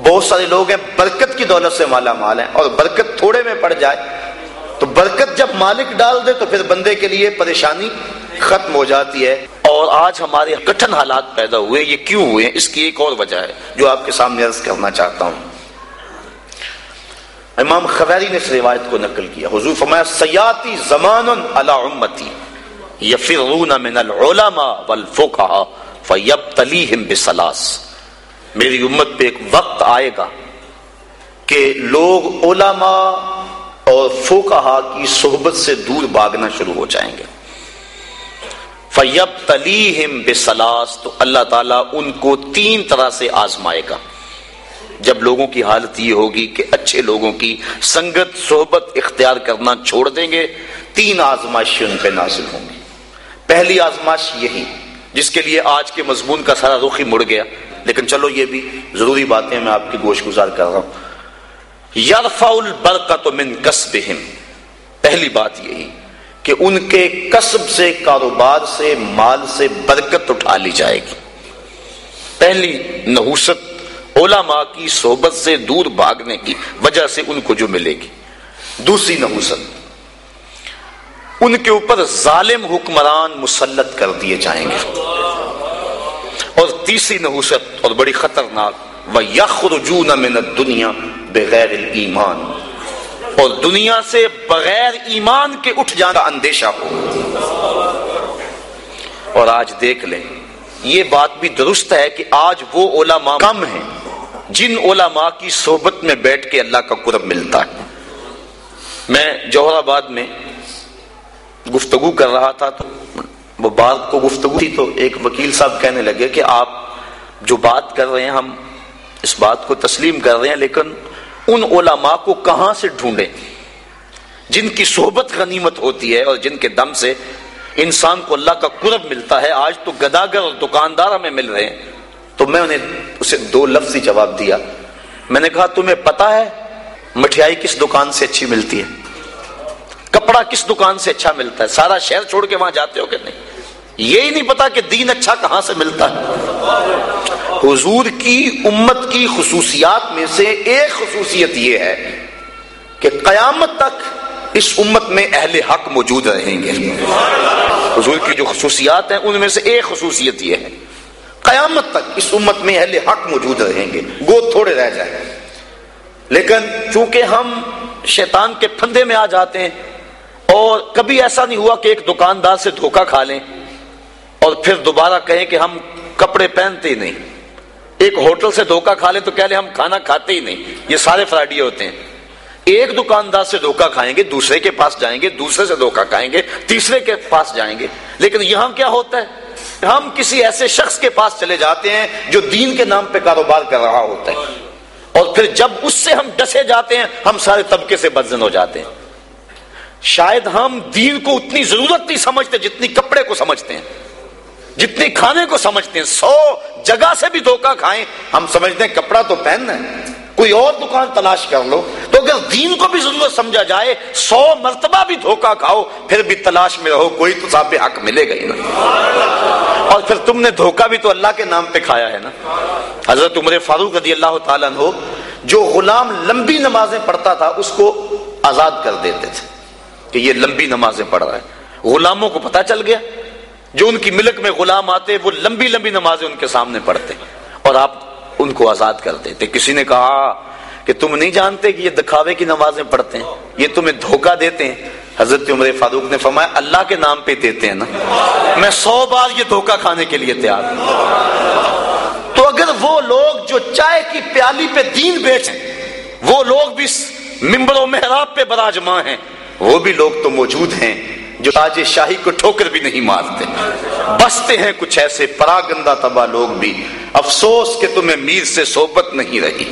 [SPEAKER 1] بہت سارے لوگ ہیں، برکت کی دولت سے مالا مال ہیں۔ اور برکت تھوڑے میں پڑ جائے۔ تو برکت جب مالک ڈال دے تو پھر بندے کے لیے پریشانی ختم ہو جاتی ہے۔ اور آج ہمارے کٹھن حالات پیدا ہوئے، یہ کیوں ہوئے؟ ہیں اس کی ایک اور وجہ ہے جو آپ کے سامنے عرض کرنا چاہتا ہوں۔ امام خبیری نے اس روایت کو نقل کیا۔ حضور فرمایا، سیاتی زمان علی امتی یفرون من العلماء والفقہا فیبتلیہم بسلاس۔ میری امت پہ ایک وقت آئے گا کہ لوگ علماء اور فوکہ کی صحبت سے دور بھاگنا شروع ہو جائیں گے۔ فیب تلیہم بسلاس تو اللہ تعالیٰ ان کو تین طرح سے آزمائے گا۔ جب لوگوں کی حالت یہ ہوگی کہ اچھے لوگوں کی سنگت، صحبت اختیار کرنا چھوڑ دیں گے، تین آزمائشیں ان پہ نازل ہوں گی پہلی آزمائش یہی، جس کے لیے آج کے مضمون کا سارا رخ ہی مڑ گیا۔ لیکن چلو یہ بھی ضروری باتیں میں آپ کی گوشت گزار کر رہا ہوں۔ یارفا البرکت من کسبہم۔ پہلی بات یہی کہ ان کے کسب سے کاروبار سے مال سے برکت اٹھا لی جائے گی۔ پہلی نحوست علماء کی صحبت سے دور بھاگنے کی وجہ سے ان کو جو ملے گی۔ دوسری نحوست، ان کے اوپر ظالم حکمران مسلط کر دیے جائیں گے۔ اور تیسری نحوست، اور بڑی خطرناک وہ یخرجون من دنیا بغیر ایمان اور دنیا سے بغیر ایمان کے اٹھ جانا اندیشہ ہو۔ اور آج دیکھ لیں، یہ بات بھی درست ہے کہ آج وہ علماء کم ہیں، جن علماء کی صحبت میں بیٹھ کے اللہ کا قرب ملتا ہے۔ میں جوہر آباد میں گفتگو کر رہا تھا تو وہ بات کو گفتگو تھی تو ایک وکیل صاحب کہنے لگے کہ آپ جو بات کر رہے ہیں، ہم اس بات کو تسلیم کر رہے ہیں، لیکن ان علماء کو کہاں سے ڈھونڈے جن کی صحبت غنیمت ہوتی ہے اور جن کے دم سے انسان کو اللہ کا قرب ملتا ہے، آج تو گداگر اور دکاندار ہمیں مل رہے ہیں۔ تو میں انہیں اسے دو لفظ ہی جواب دیا۔ میں نے کہا، تمہیں پتا ہے مٹھائی کس دکان سے اچھی ملتی ہے؟ کپڑا کس دکان سے اچھا ملتا ہے؟ سارا شہر چھوڑ کے وہاں جاتے ہو کہ نہیں؟ یہی نہیں پتا کہ دین اچھا کہاں سے ملتا ہے۔ حضور کی امت کی خصوصیات میں سے ایک خصوصیت یہ ہے کہ قیامت تک اس امت میں اہل حق موجود رہیں گے۔ حضور کی جو خصوصیات ہیں، ان میں سے ایک خصوصیت یہ ہے۔ قیامت تک اس امت میں اہل حق موجود رہیں گے۔ گو تھوڑے رہ جائیں۔ لیکن چونکہ ہم شیطان کے پھندے میں آ جاتے ہیں اور کبھی ایسا نہیں ہوا کہ ایک دکاندار سے دھوکا کھا لیں اور پھر دوبارہ کہیں کہ ہم کپڑے پہنتے ہی نہیں۔ ایک ہوٹل سے دھوکا کھا لیں تو کہہ لیں ہم کھانا کھاتے ہی نہیں۔ یہ سارے فراڈی ہوتے ہیں۔ ایک دکاندار سے دھوکا کھائیں گے، دوسرے کے پاس جائیں گے، دوسرے سے دھوکا کھائیں گے، تیسرے کے پاس جائیں گے۔ لیکن یہاں کیا ہوتا ہے؟ ہم کسی ایسے شخص کے پاس چلے جاتے ہیں جو دین کے نام پہ کاروبار کر رہا ہوتا ہے۔ اور پھر جب اس سے ہم ڈسے جاتے ہیں، ہم سارے طبقے سے بدزن ہو جاتے ہیں۔ شاید ہم دین کو اتنی ضرورت نہیں سمجھتے جتنی کپڑے کو سمجھتے ہیں۔ جتنی کھانے کو سمجھتے ہیں، سو جگہ سے بھی دھوکا کھائیں۔ ہم سمجھتے ہیں کپڑا تو پہننا ہے، کوئی اور دکان تلاش کر لو۔ تو اگر دین کو بھی ضرورت سمجھا جائے، سو مرتبہ بھی دھوکا کھاؤ، پھر بھی تلاش میں رہو، کوئی تو صاحب حق ملے گا ہی نا۔ اور پھر تم نے دھوکا بھی تو اللہ کے نام پہ کھایا ہے نا۔ حضرت عمر فاروق رضی اللہ تعالیٰ ہو جو غلام لمبی نمازیں پڑھتا تھا، اس کو آزاد کر دیتے تھے کہ یہ لمبی نمازیں پڑھ رہا ہے۔ غلاموں کو پتا چل گیا۔ جو ان کی ملک میں غلام آتے، وہ لمبی لمبی نمازیں ان کے سامنے پڑھتے اور آپ ان کو آزاد کر دیتے۔ کسی نے کہا کہ تم نہیں جانتے کہ یہ دکھاوے کی نمازیں پڑھتے ہیں، یہ تمہیں دھوکہ دیتے ہیں۔ حضرت عمر فاروق نے فرمایا، اللہ کے نام پہ دیتے ہیں نا۔ میں سو بار یہ دھوکہ کھانے کے لیے تیار ہوں۔ تو اگر وہ لوگ جو چائے کی پیالی پہ دین بیچیں وہ لوگ بھی ممبر و محراب پہ براجماں ہیں، وہ بھی لوگ تو موجود ہیں۔ جو تاج شاہی کو ٹھوکر بھی نہیں مارتے۔ بستے ہیں کچھ ایسے پراگندہ تباہ لوگ بھی۔ افسوس کہ تمہیں میر سے صحبت نہیں رہی۔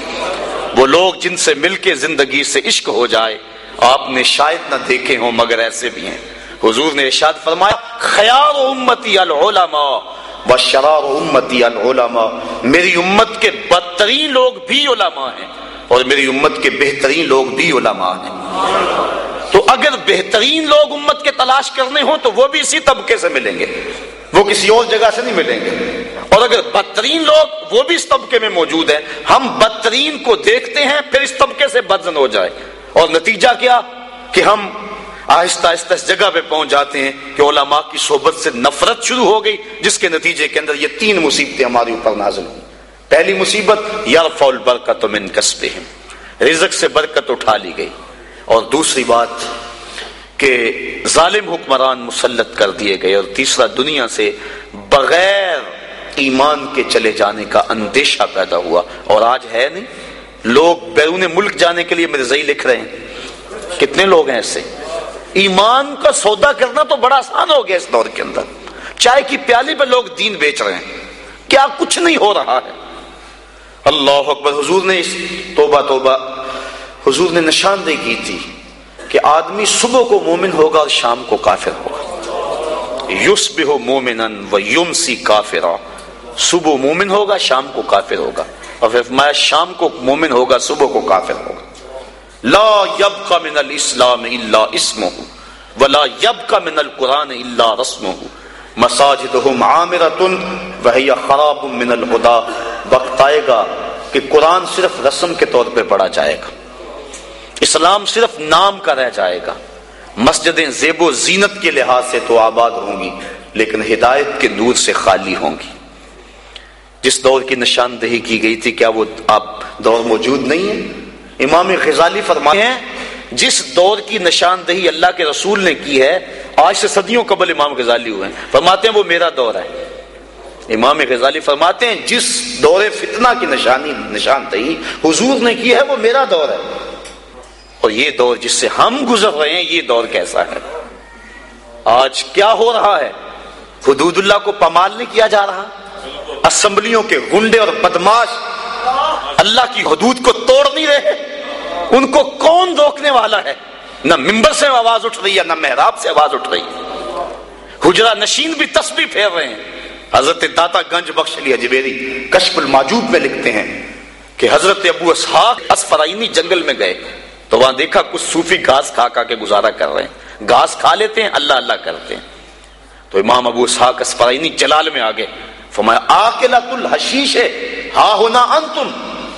[SPEAKER 1] وہ لوگ جن سے مل کے زندگی سے عشق ہو جائے، آپ نے شاید نہ دیکھے ہوں مگر ایسے بھی ہیں۔ حضور نے ارشاد فرمایا خیال امتی العلماء و شرار امتی العلماء۔ میری امت کے بدترین لوگ بھی علماء ہیں اور میری امت کے بہترین لوگ بھی علماء ہیں۔ تو اگر بہترین لوگ امت کے تلاش کرنے ہوں تو وہ بھی اسی طبقے سے ملیں گے۔ وہ کسی اور جگہ سے نہیں ملیں گے۔ اور اگر بدترین لوگ وہ بھی اس طبقے میں موجود ہیں، ہم بدترین کو دیکھتے ہیں، پھر اس طبقے سے بدزن ہو جائے۔ اور نتیجہ کیا؟ کہ ہم آہستہ آہستہ اس جگہ پہ پہنچ جاتے ہیں کہ علماء کی صحبت سے نفرت شروع ہو گئی، جس کے نتیجے کے اندر یہ تین مصیبتیں ہمارے اوپر نازل ہوئی۔ پہلی مصیبت یار فول برکت من کسبہم۔ رزق سے برکت اٹھا لی گئی۔ اور دوسری بات کہ ظالم حکمران مسلط کر دیے گئے اور تیسرا دنیا سے بغیر ایمان کے چلے جانے کا اندیشہ پیدا ہوا اور آج ہے نہیں؟ لوگ بیرون ملک جانے کے لیے مرزئی لکھ رہے ہیں۔ کتنے لوگ ہیں ایسے ایمان کا سودا کرنا تو بڑا آسان ہو گیا اس دور کے اندر۔ چائے کی پیالی پہ لوگ دین بیچ رہے ہیں۔ کیا کچھ نہیں ہو رہا ہے؟ اللہ اکبر، حضور نے اس توبہ توبہ حضور نے نشاندہی کی تھی کہ آدمی صبح کو مومن ہوگا اور شام کو کافر ہوگا۔ یوس بھی ہو مومن و یوم سی کافرا۔ صبح مومن ہوگا، شام کو کافر ہوگا۔ اور پھر شام کو مومن ہوگا، صبح کو کافر ہوگا۔ لا یبقى من الاسلام الا اسمه ولا یبقى من القرآن الا رسمه مساجدهم عامرة وهي خراب من الهدى وقت آئے گا کہ قرآن صرف رسم کے طور پہ پڑھا جائے گا۔ اسلام صرف نام کا رہ جائے گا۔ مسجدیں زیب و زینت کے لحاظ سے تو آباد ہوں گی، لیکن ہدایت کے نور سے خالی ہوں گی۔ جس دور کی نشاندہی کی گئی تھی، کیا وہ آپ دور موجود نہیں ہے؟ امام غزالی فرماتے ہیں، جس دور کی نشاندہی اللہ کے رسول نے کی ہے، آج سے صدیوں قبل امام غزالی ہوئے ہیں۔ فرماتے ہیں وہ میرا دور ہے۔ امام غزالی فرماتے ہیں، جس دور فتنہ کی نشانی نشاندہی حضور نے کی ہے، وہ میرا دور ہے۔ اور یہ دور جس سے ہم گزر رہے ہیں، یہ دور کیسا ہے؟ آج کیا ہو رہا ہے؟ حدود اللہ کو پمال نہیں کیا جا رہا؟ اسمبلیوں کے گنڈے اور بدماش اللہ کی حدود کو توڑ نہیں رہے؟ ان کو کون روکنے والا ہے؟ نہ ممبر سے آواز اٹھ رہی ہے، نہ محراب سے آواز اٹھ رہی ہے۔ حجرا نشین بھی تسبیح پھیر رہے ہیں۔ حضرت داتا گنج بخش علی اجبیری کشف الماجوب میں لکھتے ہیں کہ حضرت ابو اسحاق اسفرائنی جنگل میں گئے۔ تو وہاں دیکھا کچھ صوفی گھاس کھا کھا کے گزارا کر رہے ہیں۔ گھاس کھا لیتے ہیں، اللہ اللہ کرتے ہیں۔ تو امام ابو اسحاق اسفرائنی جلال میں آگے فرمایا آکلت الحشیش، ہا ہونا انتم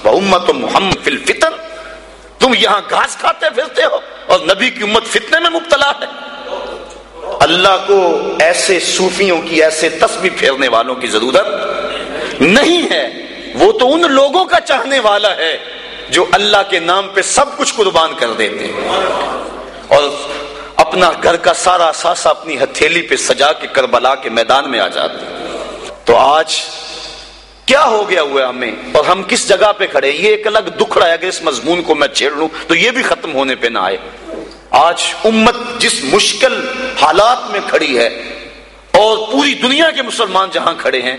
[SPEAKER 1] امت محمد فی الفتن۔ تم یہاں گھاس کھاتے پھرتے ہو اور نبی کی امت فتنے میں مبتلا ہے۔ اللہ کو ایسے صوفیوں کی، ایسے تسبیح پھیرنے والوں کی ضرورت نہیں ہے۔ وہ تو ان لوگوں کا چاہنے والا ہے۔ جو اللہ کے نام پہ سب کچھ قربان کر دیتے ہیں۔ اور اپنا گھر کا سارا ساسا اپنی ہتھیلی پہ سجا کے کربلا کے میدان میں آ جاتے ہیں۔ تو آج کیا ہو گیا ہوا ہمیں؟ اور ہم کس جگہ پہ کھڑے یہ ایک الگ دکھ رہا ہے۔ اگر اس مضمون کو میں چھیڑ لوں تو یہ بھی ختم ہونے پہ نہ آئے۔ آج امت جس مشکل حالات میں کھڑی ہے اور پوری دنیا کے مسلمان جہاں کھڑے ہیں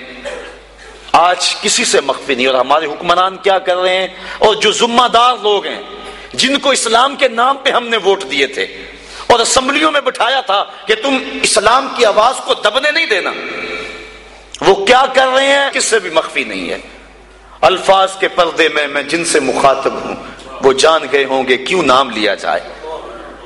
[SPEAKER 1] آج کسی سے مخفی نہیں، اور ہمارے حکمران کیا کر رہے ہیں؟ اور جو ذمہ دار لوگ ہیں، جن کو اسلام کے نام پہ ہم نے ووٹ دیے تھے، اور اسمبلیوں میں بٹھایا تھا کہ تم اسلام کی آواز کو دبنے نہیں دینا۔ وہ کیا کر رہے ہیں؟ کس سے بھی مخفی نہیں ہے۔ الفاظ کے پردے میں میں جن سے مخاطب ہوں، وہ جان گئے ہوں گے کیوں نام لیا جائے۔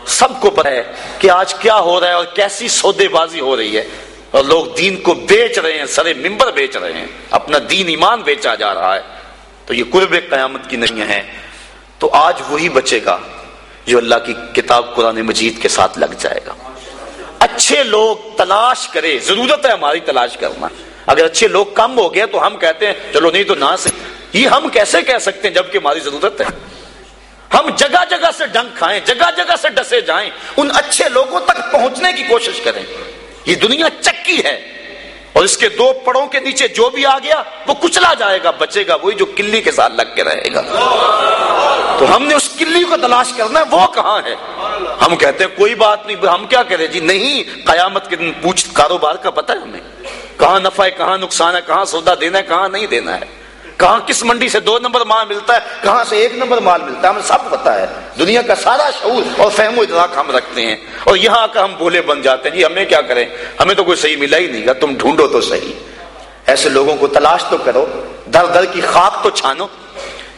[SPEAKER 1] سب کو پتہ ہے کہ آج کیا ہو رہا ہے اور کیسی سودے بازی ہو رہی ہے۔ اور لوگ دین کو بیچ رہے ہیں، سرے ممبر بیچ رہے ہیں، اپنا دین ایمان بیچا جا رہا ہے۔ تو یہ قرب قیامت کی نہیں ہے تو آج وہی بچے گا جو اللہ کی کتاب قرآن مجید کے ساتھ لگ جائے گا۔ اچھے لوگ تلاش کرے، ضرورت ہے ہماری تلاش کرنا۔ اگر اچھے لوگ کم ہو گئے تو ہم کہتے ہیں، چلو نہیں تو نہ سے۔ یہ ہم کیسے کہہ سکتے ہیں جبکہ ہماری ضرورت ہے؟ ہم جگہ جگہ سے ڈنک کھائیں، جگہ جگہ سے ڈسے جائیں، ان اچھے لوگوں تک پہنچنے کی کوشش کریں۔ یہ دنیا چکی ہے اور اس کے دو پڑوں کے نیچے جو بھی آ گیا وہ کچلا جائے گا، بچے گا، وہی جو کلی کے ساتھ لگ کے رہے گا۔ تو ہم نے اس کلی کو تلاش کرنا ہے، وہ کہاں ہے؟ ہم کہتے ہیں، کوئی بات نہیں، ہم کیا کریں جی نہیں، قیامت کے دن پوچھ، کاروبار کا پتہ ہے ہمیں۔ کہاں نفع ہے، کہاں نقصان ہے، کہاں سودا دینا ہے، کہاں نہیں دینا ہے؟ کہاں کس منڈی سے دو نمبر مال ملتا ہے، کہاں سے ایک نمبر مال ملتا ہے، ہمیں سب پتا ہے۔ دنیا کا سارا شعور اور فہم و ادراک ہم رکھتے ہیں۔ اور یہاں آ کر ہم بولے بن جاتے ہیں جی ہمیں کیا کریں؟ ہمیں تو کوئی صحیح ملا ہی نہیں گا تم ڈھونڈو تو صحیح۔ ایسے لوگوں کو تلاش تو کرو، در در کی خاک تو چھانو۔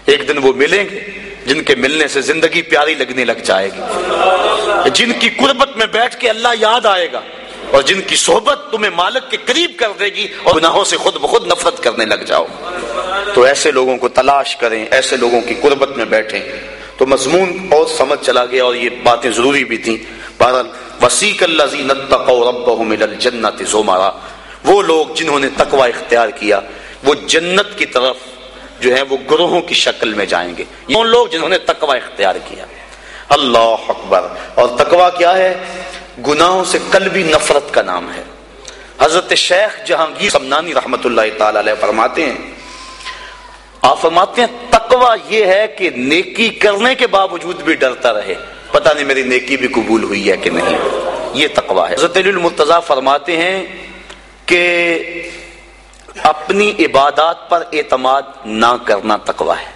[SPEAKER 1] ایک دن وہ ملیں گے، جن کے ملنے سے زندگی پیاری لگنے لگ جائے گی۔ جن کی قربت میں بیٹھ کے اللہ یاد آئے گا۔ اور جن کی صحبت تمہیں مالک کے قریب کر دے گی، اور گناہوں سے خود بخود نفرت کرنے لگ جاؤ۔ تو ایسے لوگوں کو تلاش کریں، ایسے لوگوں کی قربت میں بیٹھیں۔ تو مضمون اور سمجھ چلا گیا اور یہ باتیں ضروری بھی تھیں۔ بہرحال، وسیق اللہ جنت زمارا وہ لوگ جنہوں نے تقوی اختیار کیا، وہ جنت کی طرف جو ہے، وہ گروہوں کی شکل میں جائیں گے۔ یہ لوگ جنہوں نے تقوی اختیار کیا۔ اللہ اکبر۔ اور تقوی کیا ہے؟ گناہوں سے قلبی نفرت کا نام ہے۔ حضرت شیخ جہانگیر سمنانی رحمت اللہ تعالی علیہ فرماتے ہیں، آپ فرماتے ہیں، تقوی یہ ہے کہ نیکی کرنے کے باوجود بھی ڈرتا رہے۔ پتہ نہیں میری نیکی بھی قبول ہوئی ہے کہ نہیں۔ یہ تقوی ہے۔ حضرت المرتضی فرماتے ہیں کہ اپنی عبادات پر اعتماد نہ کرنا تقوی ہے۔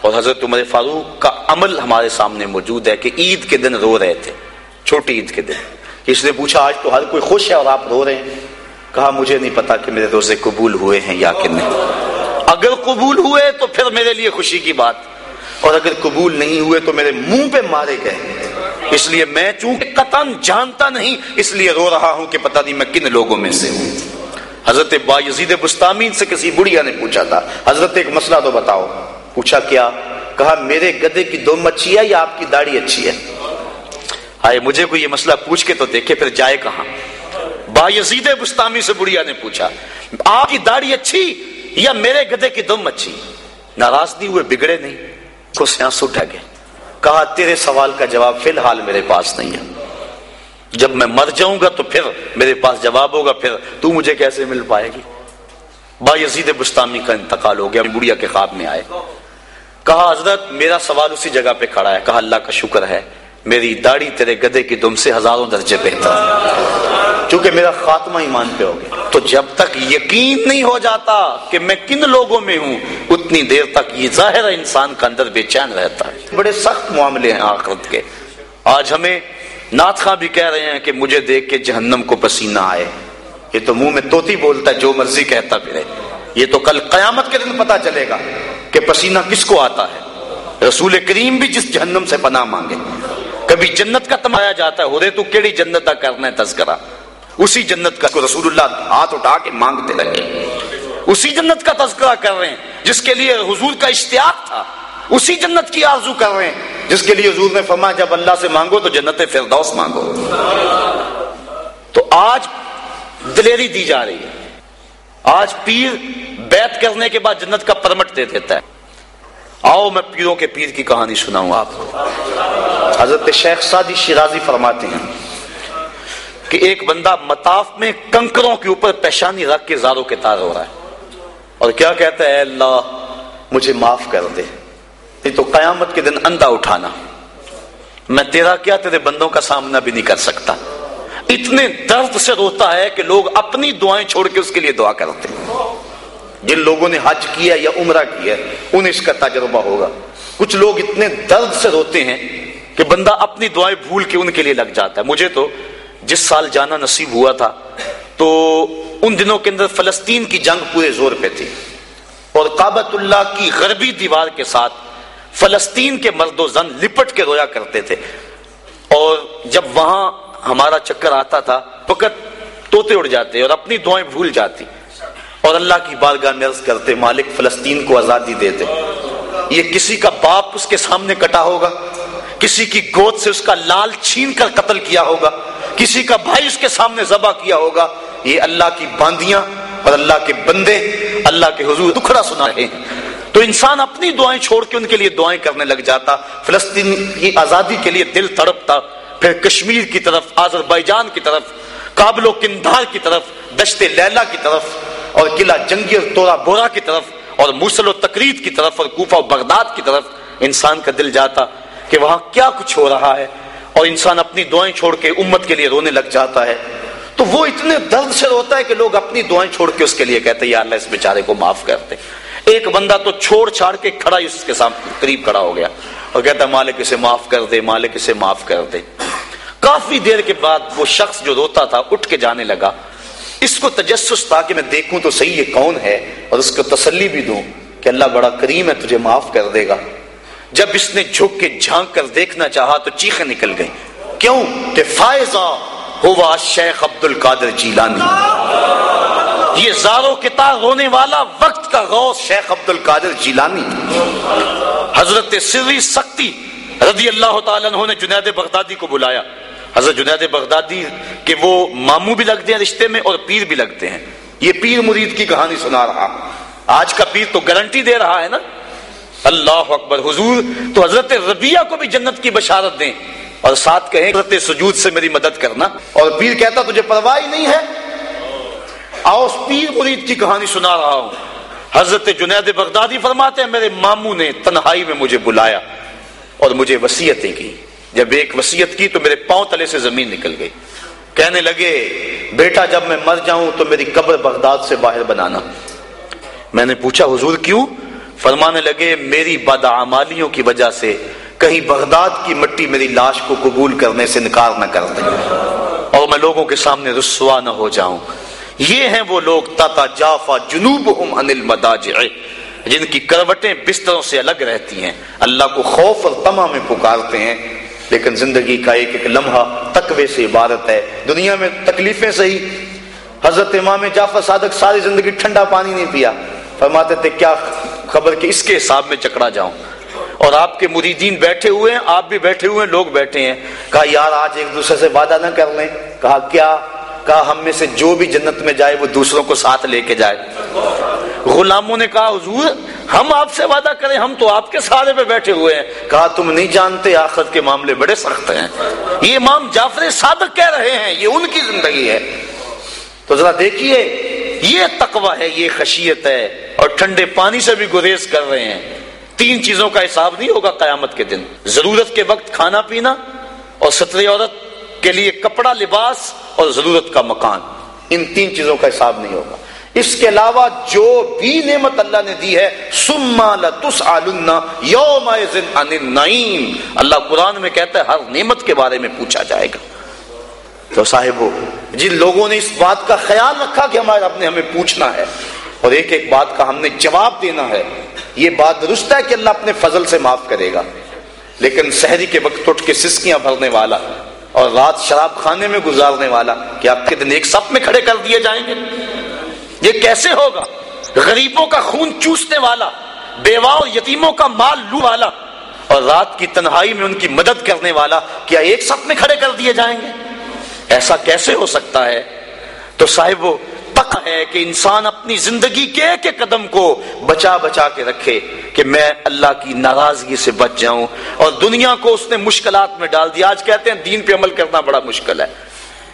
[SPEAKER 1] اور حضرت عمر فاروق کا عمل ہمارے سامنے موجود ہے کہ عید کے دن رو رہے تھے۔ چھوٹی عید کے دن۔ اس نے پوچھا، آج تو ہر کوئی خوش ہے اور آپ رو رہے ہیں؟ کہا، مجھے نہیں پتا کہ میرے روزے قبول ہوئے ہیں یا کہ نہیں۔ اگر قبول ہوئے تو پھر میرے لیے خوشی کی بات۔ اور اگر قبول نہیں ہوئے تو میرے منہ پہ مارے گئے۔ اس لیے میں چونکہ قطن جانتا نہیں، اس لیے رو رہا ہوں کہ پتہ نہیں میں کن لوگوں میں سے ہوں۔ حضرت با یزید بستامین سے کسی بڑھیا نے پوچھا تھا۔ حضرت، ایک مسئلہ تو بتاؤ۔ پوچھا، کیا؟ کہا، میرے گدے کی دو مچھی ہے یا آپ کی داڑھی اچھی ہے؟ آئے، مجھے کوئی یہ مسئلہ پوچھ کے تو دیکھے، پھر جائے کہاں؟ با یزید بستامی سے بڑھیا نے پوچھا، آپ کی داڑھی اچھی یا میرے گدے کی دم اچھی؟ ناراض نہیں ہوئے، بگڑے نہیں کو سیاس اٹھا گئے۔ کہا، تیرے سوال کا جواب فی الحال میرے پاس نہیں ہے۔ جب میں مر جاؤں گا تو پھر میرے پاس جواب ہوگا، پھر تو مجھے کیسے مل پائے گی؟ با یزید بستانی کا انتقال ہو گیا، بڑھیا کے خواب میں آئے۔ کہا، حضرت، میرا سوال اسی جگہ پہ کھڑا ہے، کہا، اللہ کا شکر ہے۔ میری داڑھی تیرے گدے کی دم سے ہزاروں درجے بہتر چونکہ میرا خاتمہ ایمان پہ ہو گیا تو جب تک یقین نہیں ہو جاتا کہ میں کن لوگوں میں ہوں، اتنی دیر تک یہ ظاہر انسان کا اندر بے چین رہتا ہے۔ بڑے سخت معاملے ہیں آخرت کے۔ آج ہمیں نات خاں بھی کہہ رہے ہیں کہ مجھے دیکھ کے جہنم کو پسینہ آئے۔ یہ تو منہ میں توتی بولتا ہے، جو مرضی کہتا پھرے۔ یہ تو کل قیامت کے دن پتا چلے گا کہ پسینہ کس کو آتا ہے۔ رسول کریم بھی جس جہنم سے پناہ مانگے۔ کبھی جنت کا تمایا جاتا ہے ہو تو کیڑی جنت کا کرنا ہے تذکرہ؟ اسی جنت کا رسول اللہ ہاتھ اٹھا کے مانگتے رہے اسی جنت کا تذکرہ کر رہے ہیں، جس کے لیے حضور کا اشتیاق تھا۔ اسی جنت کی آرزو کر رہے ہیں، جس کے لیے حضور نے فرمایا، جب اللہ سے مانگو تو جنت فردوس مانگو۔ تو آج دلیری دی جا رہی ہے۔ آج پیر بیت کرنے کے بعد جنت کا پرمٹ دے دیتا ہے۔ آؤ، میں پیروں کے پیر کی کہانی سناؤں آپ کو۔ حضرت شیخ سادی شیرازی فرماتے ہیں کہ ایک بندہ مطاف میں کنکروں کے اوپر پیشانی رکھ کے زاروں کے تار ہو رہا ہے اور کیا کہتا ہے اللہ، مجھے معاف کر دے۔ نہیں تو قیامت کے دن اندھا اٹھانا۔ میں تیرا کیا تیرے بندوں کا سامنا بھی نہیں کر سکتا۔ اتنے درد سے روتا ہے کہ لوگ اپنی دعائیں چھوڑ کے اس کے لیے دعا کرتے ہیں۔ جن لوگوں نے حج کیا یا عمرہ کیا، انہیں اس کا تجربہ ہوگا۔ کچھ لوگ اتنے درد سے روتے ہیں کہ بندہ اپنی دعائیں بھول کے ان کے لیے لگ جاتا ہے۔ مجھے تو جس سال جانا نصیب ہوا تھا، تو ان دنوں کے اندر فلسطین کی جنگ پورے زور پہ تھی۔ اور کابت اللہ کی غربی دیوار کے ساتھ فلسطین کے مرد و زن لپٹ کے رویا کرتے تھے۔ اور جب وہاں ہمارا چکر آتا تھا، فقط توتے اڑ جاتے اور اپنی دعائیں بھول جاتی۔ اور اللہ کی بارگاہ میں عرض کرتے، مالک فلسطین کو آزادی دیتے یہ کسی کا باپ اس کے سامنے کٹا ہوگا؟ کسی کی گود سے اس کا لال چھین کر قتل کیا ہوگا؟ کسی کا بھائی اس کے سامنے ذبح کیا ہوگا؟ یہ اللہ کی باندیاں اور اللہ کے بندے، اللہ کے حضور دکھڑا سنا رہے ہیں۔ تو انسان اپنی دعائیں چھوڑ کے ان کے لیے دعائیں کرنے لگ جاتا۔ فلسطین کی آزادی کے لیے دل تڑپتا۔ پھر کشمیر کی طرف آذر کی طرف کابل و کندھار کی طرف، دشت لیلا کی طرف اور قلعہ جنگی اور تورا بورا کی طرف اور موسل و تقریر کی طرف اور کوفہ و بغداد کی طرف انسان کا دل جاتا کہ وہاں کیا کچھ ہو رہا ہے اور انسان اپنی دعائیں چھوڑ کے امت کے لیے رونے لگ جاتا ہے۔ تو وہ اتنے درد سے روتا ہے کہ لوگ اپنی دعائیں چھوڑ کے اس کے لیے کہتے یا اللہ اس بیچارے کو معاف کرتے ایک بندہ تو چھوڑ چھاڑ کے کھڑا اس کے سامنے قریب کھڑا ہو گیا اور کہتا ہے، مالک اسے معاف کر دے، مالک اسے معاف کر دے۔ کافی دیر کے بعد وہ شخص جو روتا تھا، اٹھ کے جانے لگا۔ اس کو تجسس تھا کہ میں دیکھوں تو صحیح یہ کون ہے اور اس کو تسلی بھی دوں کہ اللہ بڑا کریم ہے، تجھے معاف کر دے گا۔ جب اس نے جھک کے جھانک کر دیکھنا چاہا تو چیخیں نکل گئی کیوں؟ کہ فائزہ ہوا شیخ عبد القادر جیلانی۔ یہ زارو کتاب رونے والا وقت کا غوث شیخ عبد القادر جیلانی۔ حضرت سری سختی رضی اللہ تعالیٰ نے جنید بغدادی کو بلایا۔ حضرت جنید بغدادی کہ وہ ماموں بھی لگتے ہیں رشتے میں اور پیر بھی لگتے ہیں۔ یہ پیر مرید کی کہانی سنا رہا۔ آج کا پیر تو گارنٹی دے رہا ہے نا۔ اللہ اکبر۔ حضور تو حضرت ربیہ کو بھی جنت کی بشارت دیں۔ اور ساتھ کہیں حضرت سجود سے میری مدد کرنا۔ اور پیر کہتا تجھے پرواہ نہیں ہے۔ آؤ پیر مرید کی کہانی سنا رہا ہوں۔ حضرت جنید بغدادی فرماتے ہیں، میرے ماموں نے تنہائی میں مجھے بلایا اور مجھے وسیعتیں کی۔ جب ایک وسیعت کی تو میرے پاؤں تلے سے زمین نکل گئی۔ کہنے لگے، بیٹا، جب میں مر جاؤں تو میری قبر بغداد سے باہر بنانا۔ میں نے پوچھا، حضور کیوں؟ فرمانے لگے، میری بدعمالیوں کی وجہ سے کہیں بغداد کی مٹی میری لاش کو قبول کرنے سے انکار نہ کر دیں۔ اور میں لوگوں کے سامنے رسوا نہ ہو جاؤں۔ یہ ہیں وہ لوگ، تاتا جافا جنوب جن کی کروٹیں بستروں سے الگ رہتی ہیں۔ اللہ کو خوف اور تما میں پکارتے ہیں۔ لیکن زندگی کا ایک ایک لمحہ تقوی سے عبارت ہے۔ دنیا میں تکلیفیں صحیح۔ حضرت امام جعفر صادق ساری زندگی ٹھنڈا پانی نہیں پیا۔ فرماتے تھے، کیا خبر کہ اس کے حساب میں چکرا جاؤں؟ اور آپ کے مریدین بیٹھے ہوئے ہیں، آپ بھی بیٹھے ہوئے ہیں، لوگ بیٹھے ہیں۔ کہا، یار، آج ایک دوسرے سے وعدہ نہ کر لیں۔ کہا، کیا؟ کہا، ہم میں سے جو بھی جنت میں جائے، وہ دوسروں کو ساتھ لے کے جائے۔ غلاموں نے کہا، حضور، ہم آپ سے وعدہ کریں، ہم تو آپ کے سارے پہ بیٹھے ہوئے ہیں۔ کہا، تم نہیں جانتے آخرت کے معاملے بڑے سخت ہیں۔ یہ امام جعفر صادق کہہ رہے ہیں، یہ ان کی زندگی ہے۔ تو ذرا دیکھیے، یہ تقوی ہے، یہ خشیت ہے اور ٹھنڈے پانی سے بھی گریز کر رہے ہیں۔ تین چیزوں کا حساب نہیں ہوگا قیامت کے دن۔ ضرورت کے وقت کھانا پینا اور ستر عورت کے لیے کپڑا، لباس اور ضرورت کا مکان۔ ان تین چیزوں کا حساب نہیں ہوگا۔ اس کے علاوہ جو بھی نعمت اللہ نے دی ہے سما یوم اللہ قرآن میں کہتا ہے، ہر نعمت کے بارے میں پوچھا جائے گا۔ تو صاحب جن لوگوں نے اس بات کا خیال رکھا کہ ہمارے رب نے ہمیں پوچھنا ہے، اور ایک ایک بات کا ہم نے جواب دینا ہے، یہ بات درست ہے کہ اللہ اپنے فضل سے معاف کرے گا۔ لیکن شہری کے وقت اٹھ کے سسکیاں بھرنے والا، اور رات شراب خانے میں گزارنے والا، کہ آپ کے دن ایک سپ میں کھڑے کر دیے جائیں گے؟ یہ کیسے ہوگا؟ غریبوں کا خون چوسنے والا بیوا اور یتیموں کا مال لو والا اور رات کی تنہائی میں ان کی مدد کرنے والا کیا ایک سپ میں کھڑے کر دیے جائیں گے؟ ایسا کیسے ہو سکتا ہے؟ تو صاحب، وہ پکا ہے کہ انسان اپنی زندگی کے ایک قدم کو بچا بچا کے رکھے کہ میں اللہ کی ناراضگی سے بچ جاؤں اور دنیا کو اس نے مشکلات میں ڈال دیا۔ آج کہتے ہیں دین پہ عمل کرنا بڑا مشکل ہے۔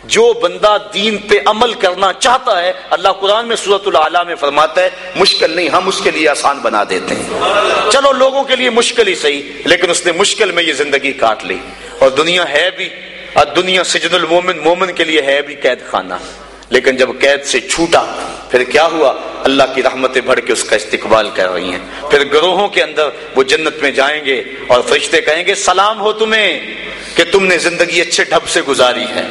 [SPEAKER 1] جو بندہ دین پہ عمل کرنا چاہتا ہے، اللہ قرآن میں صورت العلیٰ میں فرماتا ہے، مشکل نہیں، ہم اس کے لیے آسان بنا دیتے ہیں۔ چلو، لوگوں کے لیے مشکل ہی صحیح، لیکن اس نے مشکل میں یہ زندگی کاٹ لی۔ اور دنیا ہے بھی، اور دنیا سجن المومن، مومن کے لیے ہے بھی قید خانہ۔ لیکن جب قید سے چھوٹا، پھر کیا ہوا؟ اللہ کی رحمتیں بڑھ کے اس کا استقبال کر رہی ہیں۔ پھر گروہوں کے اندر وہ جنت میں جائیں گے اور فرشتے کہیں گے، سلام ہو تمہیں کہ تم نے زندگی اچھے ڈھب سے گزاری ہے۔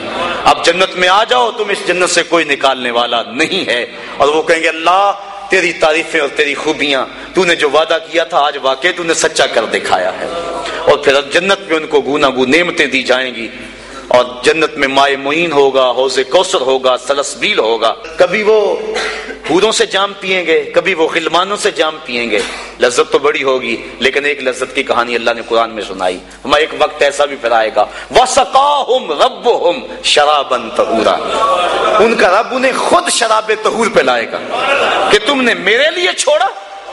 [SPEAKER 1] اب جنت میں آ جاؤ، تم اس جنت سے کوئی نکالنے والا نہیں ہے۔ اور وہ کہیں گے، اللہ، تیری تعریفیں اور تیری خوبیاں، تو نے جو وعدہ کیا تھا، آج واقع تو نے سچا کر دکھایا ہے۔ اور پھر جنت میں ان کو گونا گو نعمتیں دی جائیں گی۔ اور جنت میں مائع معین ہوگا، حوض کوثر ہوگا سلسبیل ہوگا۔ کبھی وہ پھولوں سے جام پیئیں گے، کبھی وہ خلمانوں سے جام پیئیں گے۔ لذت تو بڑی ہوگی، لیکن ایک لذت کی کہانی اللہ نے قرآن میں سنائی۔ ہمیں ایک وقت ایسا بھی پھر آئے گا۔ وَسَقَاهُمْ رَبُّهُمْ شَرَابًا تَهُورًا ان کا رب انہیں خود شراب تہور پہ لائے گا کہ تم نے میرے لیے چھوڑا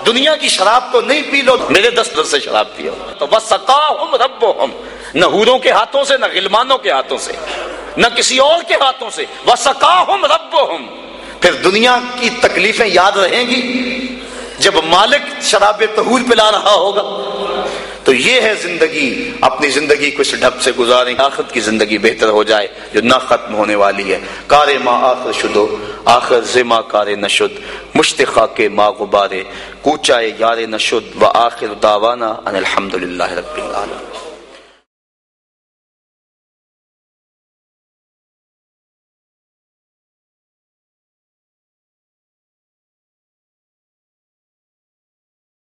[SPEAKER 1] دنیا کی شراب کو نہیں پی لو، میرے دستر سے شراب پیو۔ تو بس وَسَقَاهُمْ رَبُّهُمْ نہ ہوروں کے ہاتھوں سے، نہ غلمانوں کے ہاتھوں سے، نہ کسی اور کے ہاتھوں سے۔ وہ وَسَقَاهُمْ رَبُّهُمْ پھر دنیا کی تکلیفیں یاد رہیں گی جب مالک شراب تہور پلا رہا ہوگا۔ تو یہ ہے زندگی، اپنی زندگی کو اس ڈھب سے گزاریں آخر کی زندگی بہتر ہو جائے جو نہ ختم ہونے والی ہے۔ کار ماں آخر شدو، آخر زما کار نشد۔ مشتخا کے ماں غبارے کوچائے یار نشد۔ و آخر داوانا ان الحمد للہ رب العالمین۔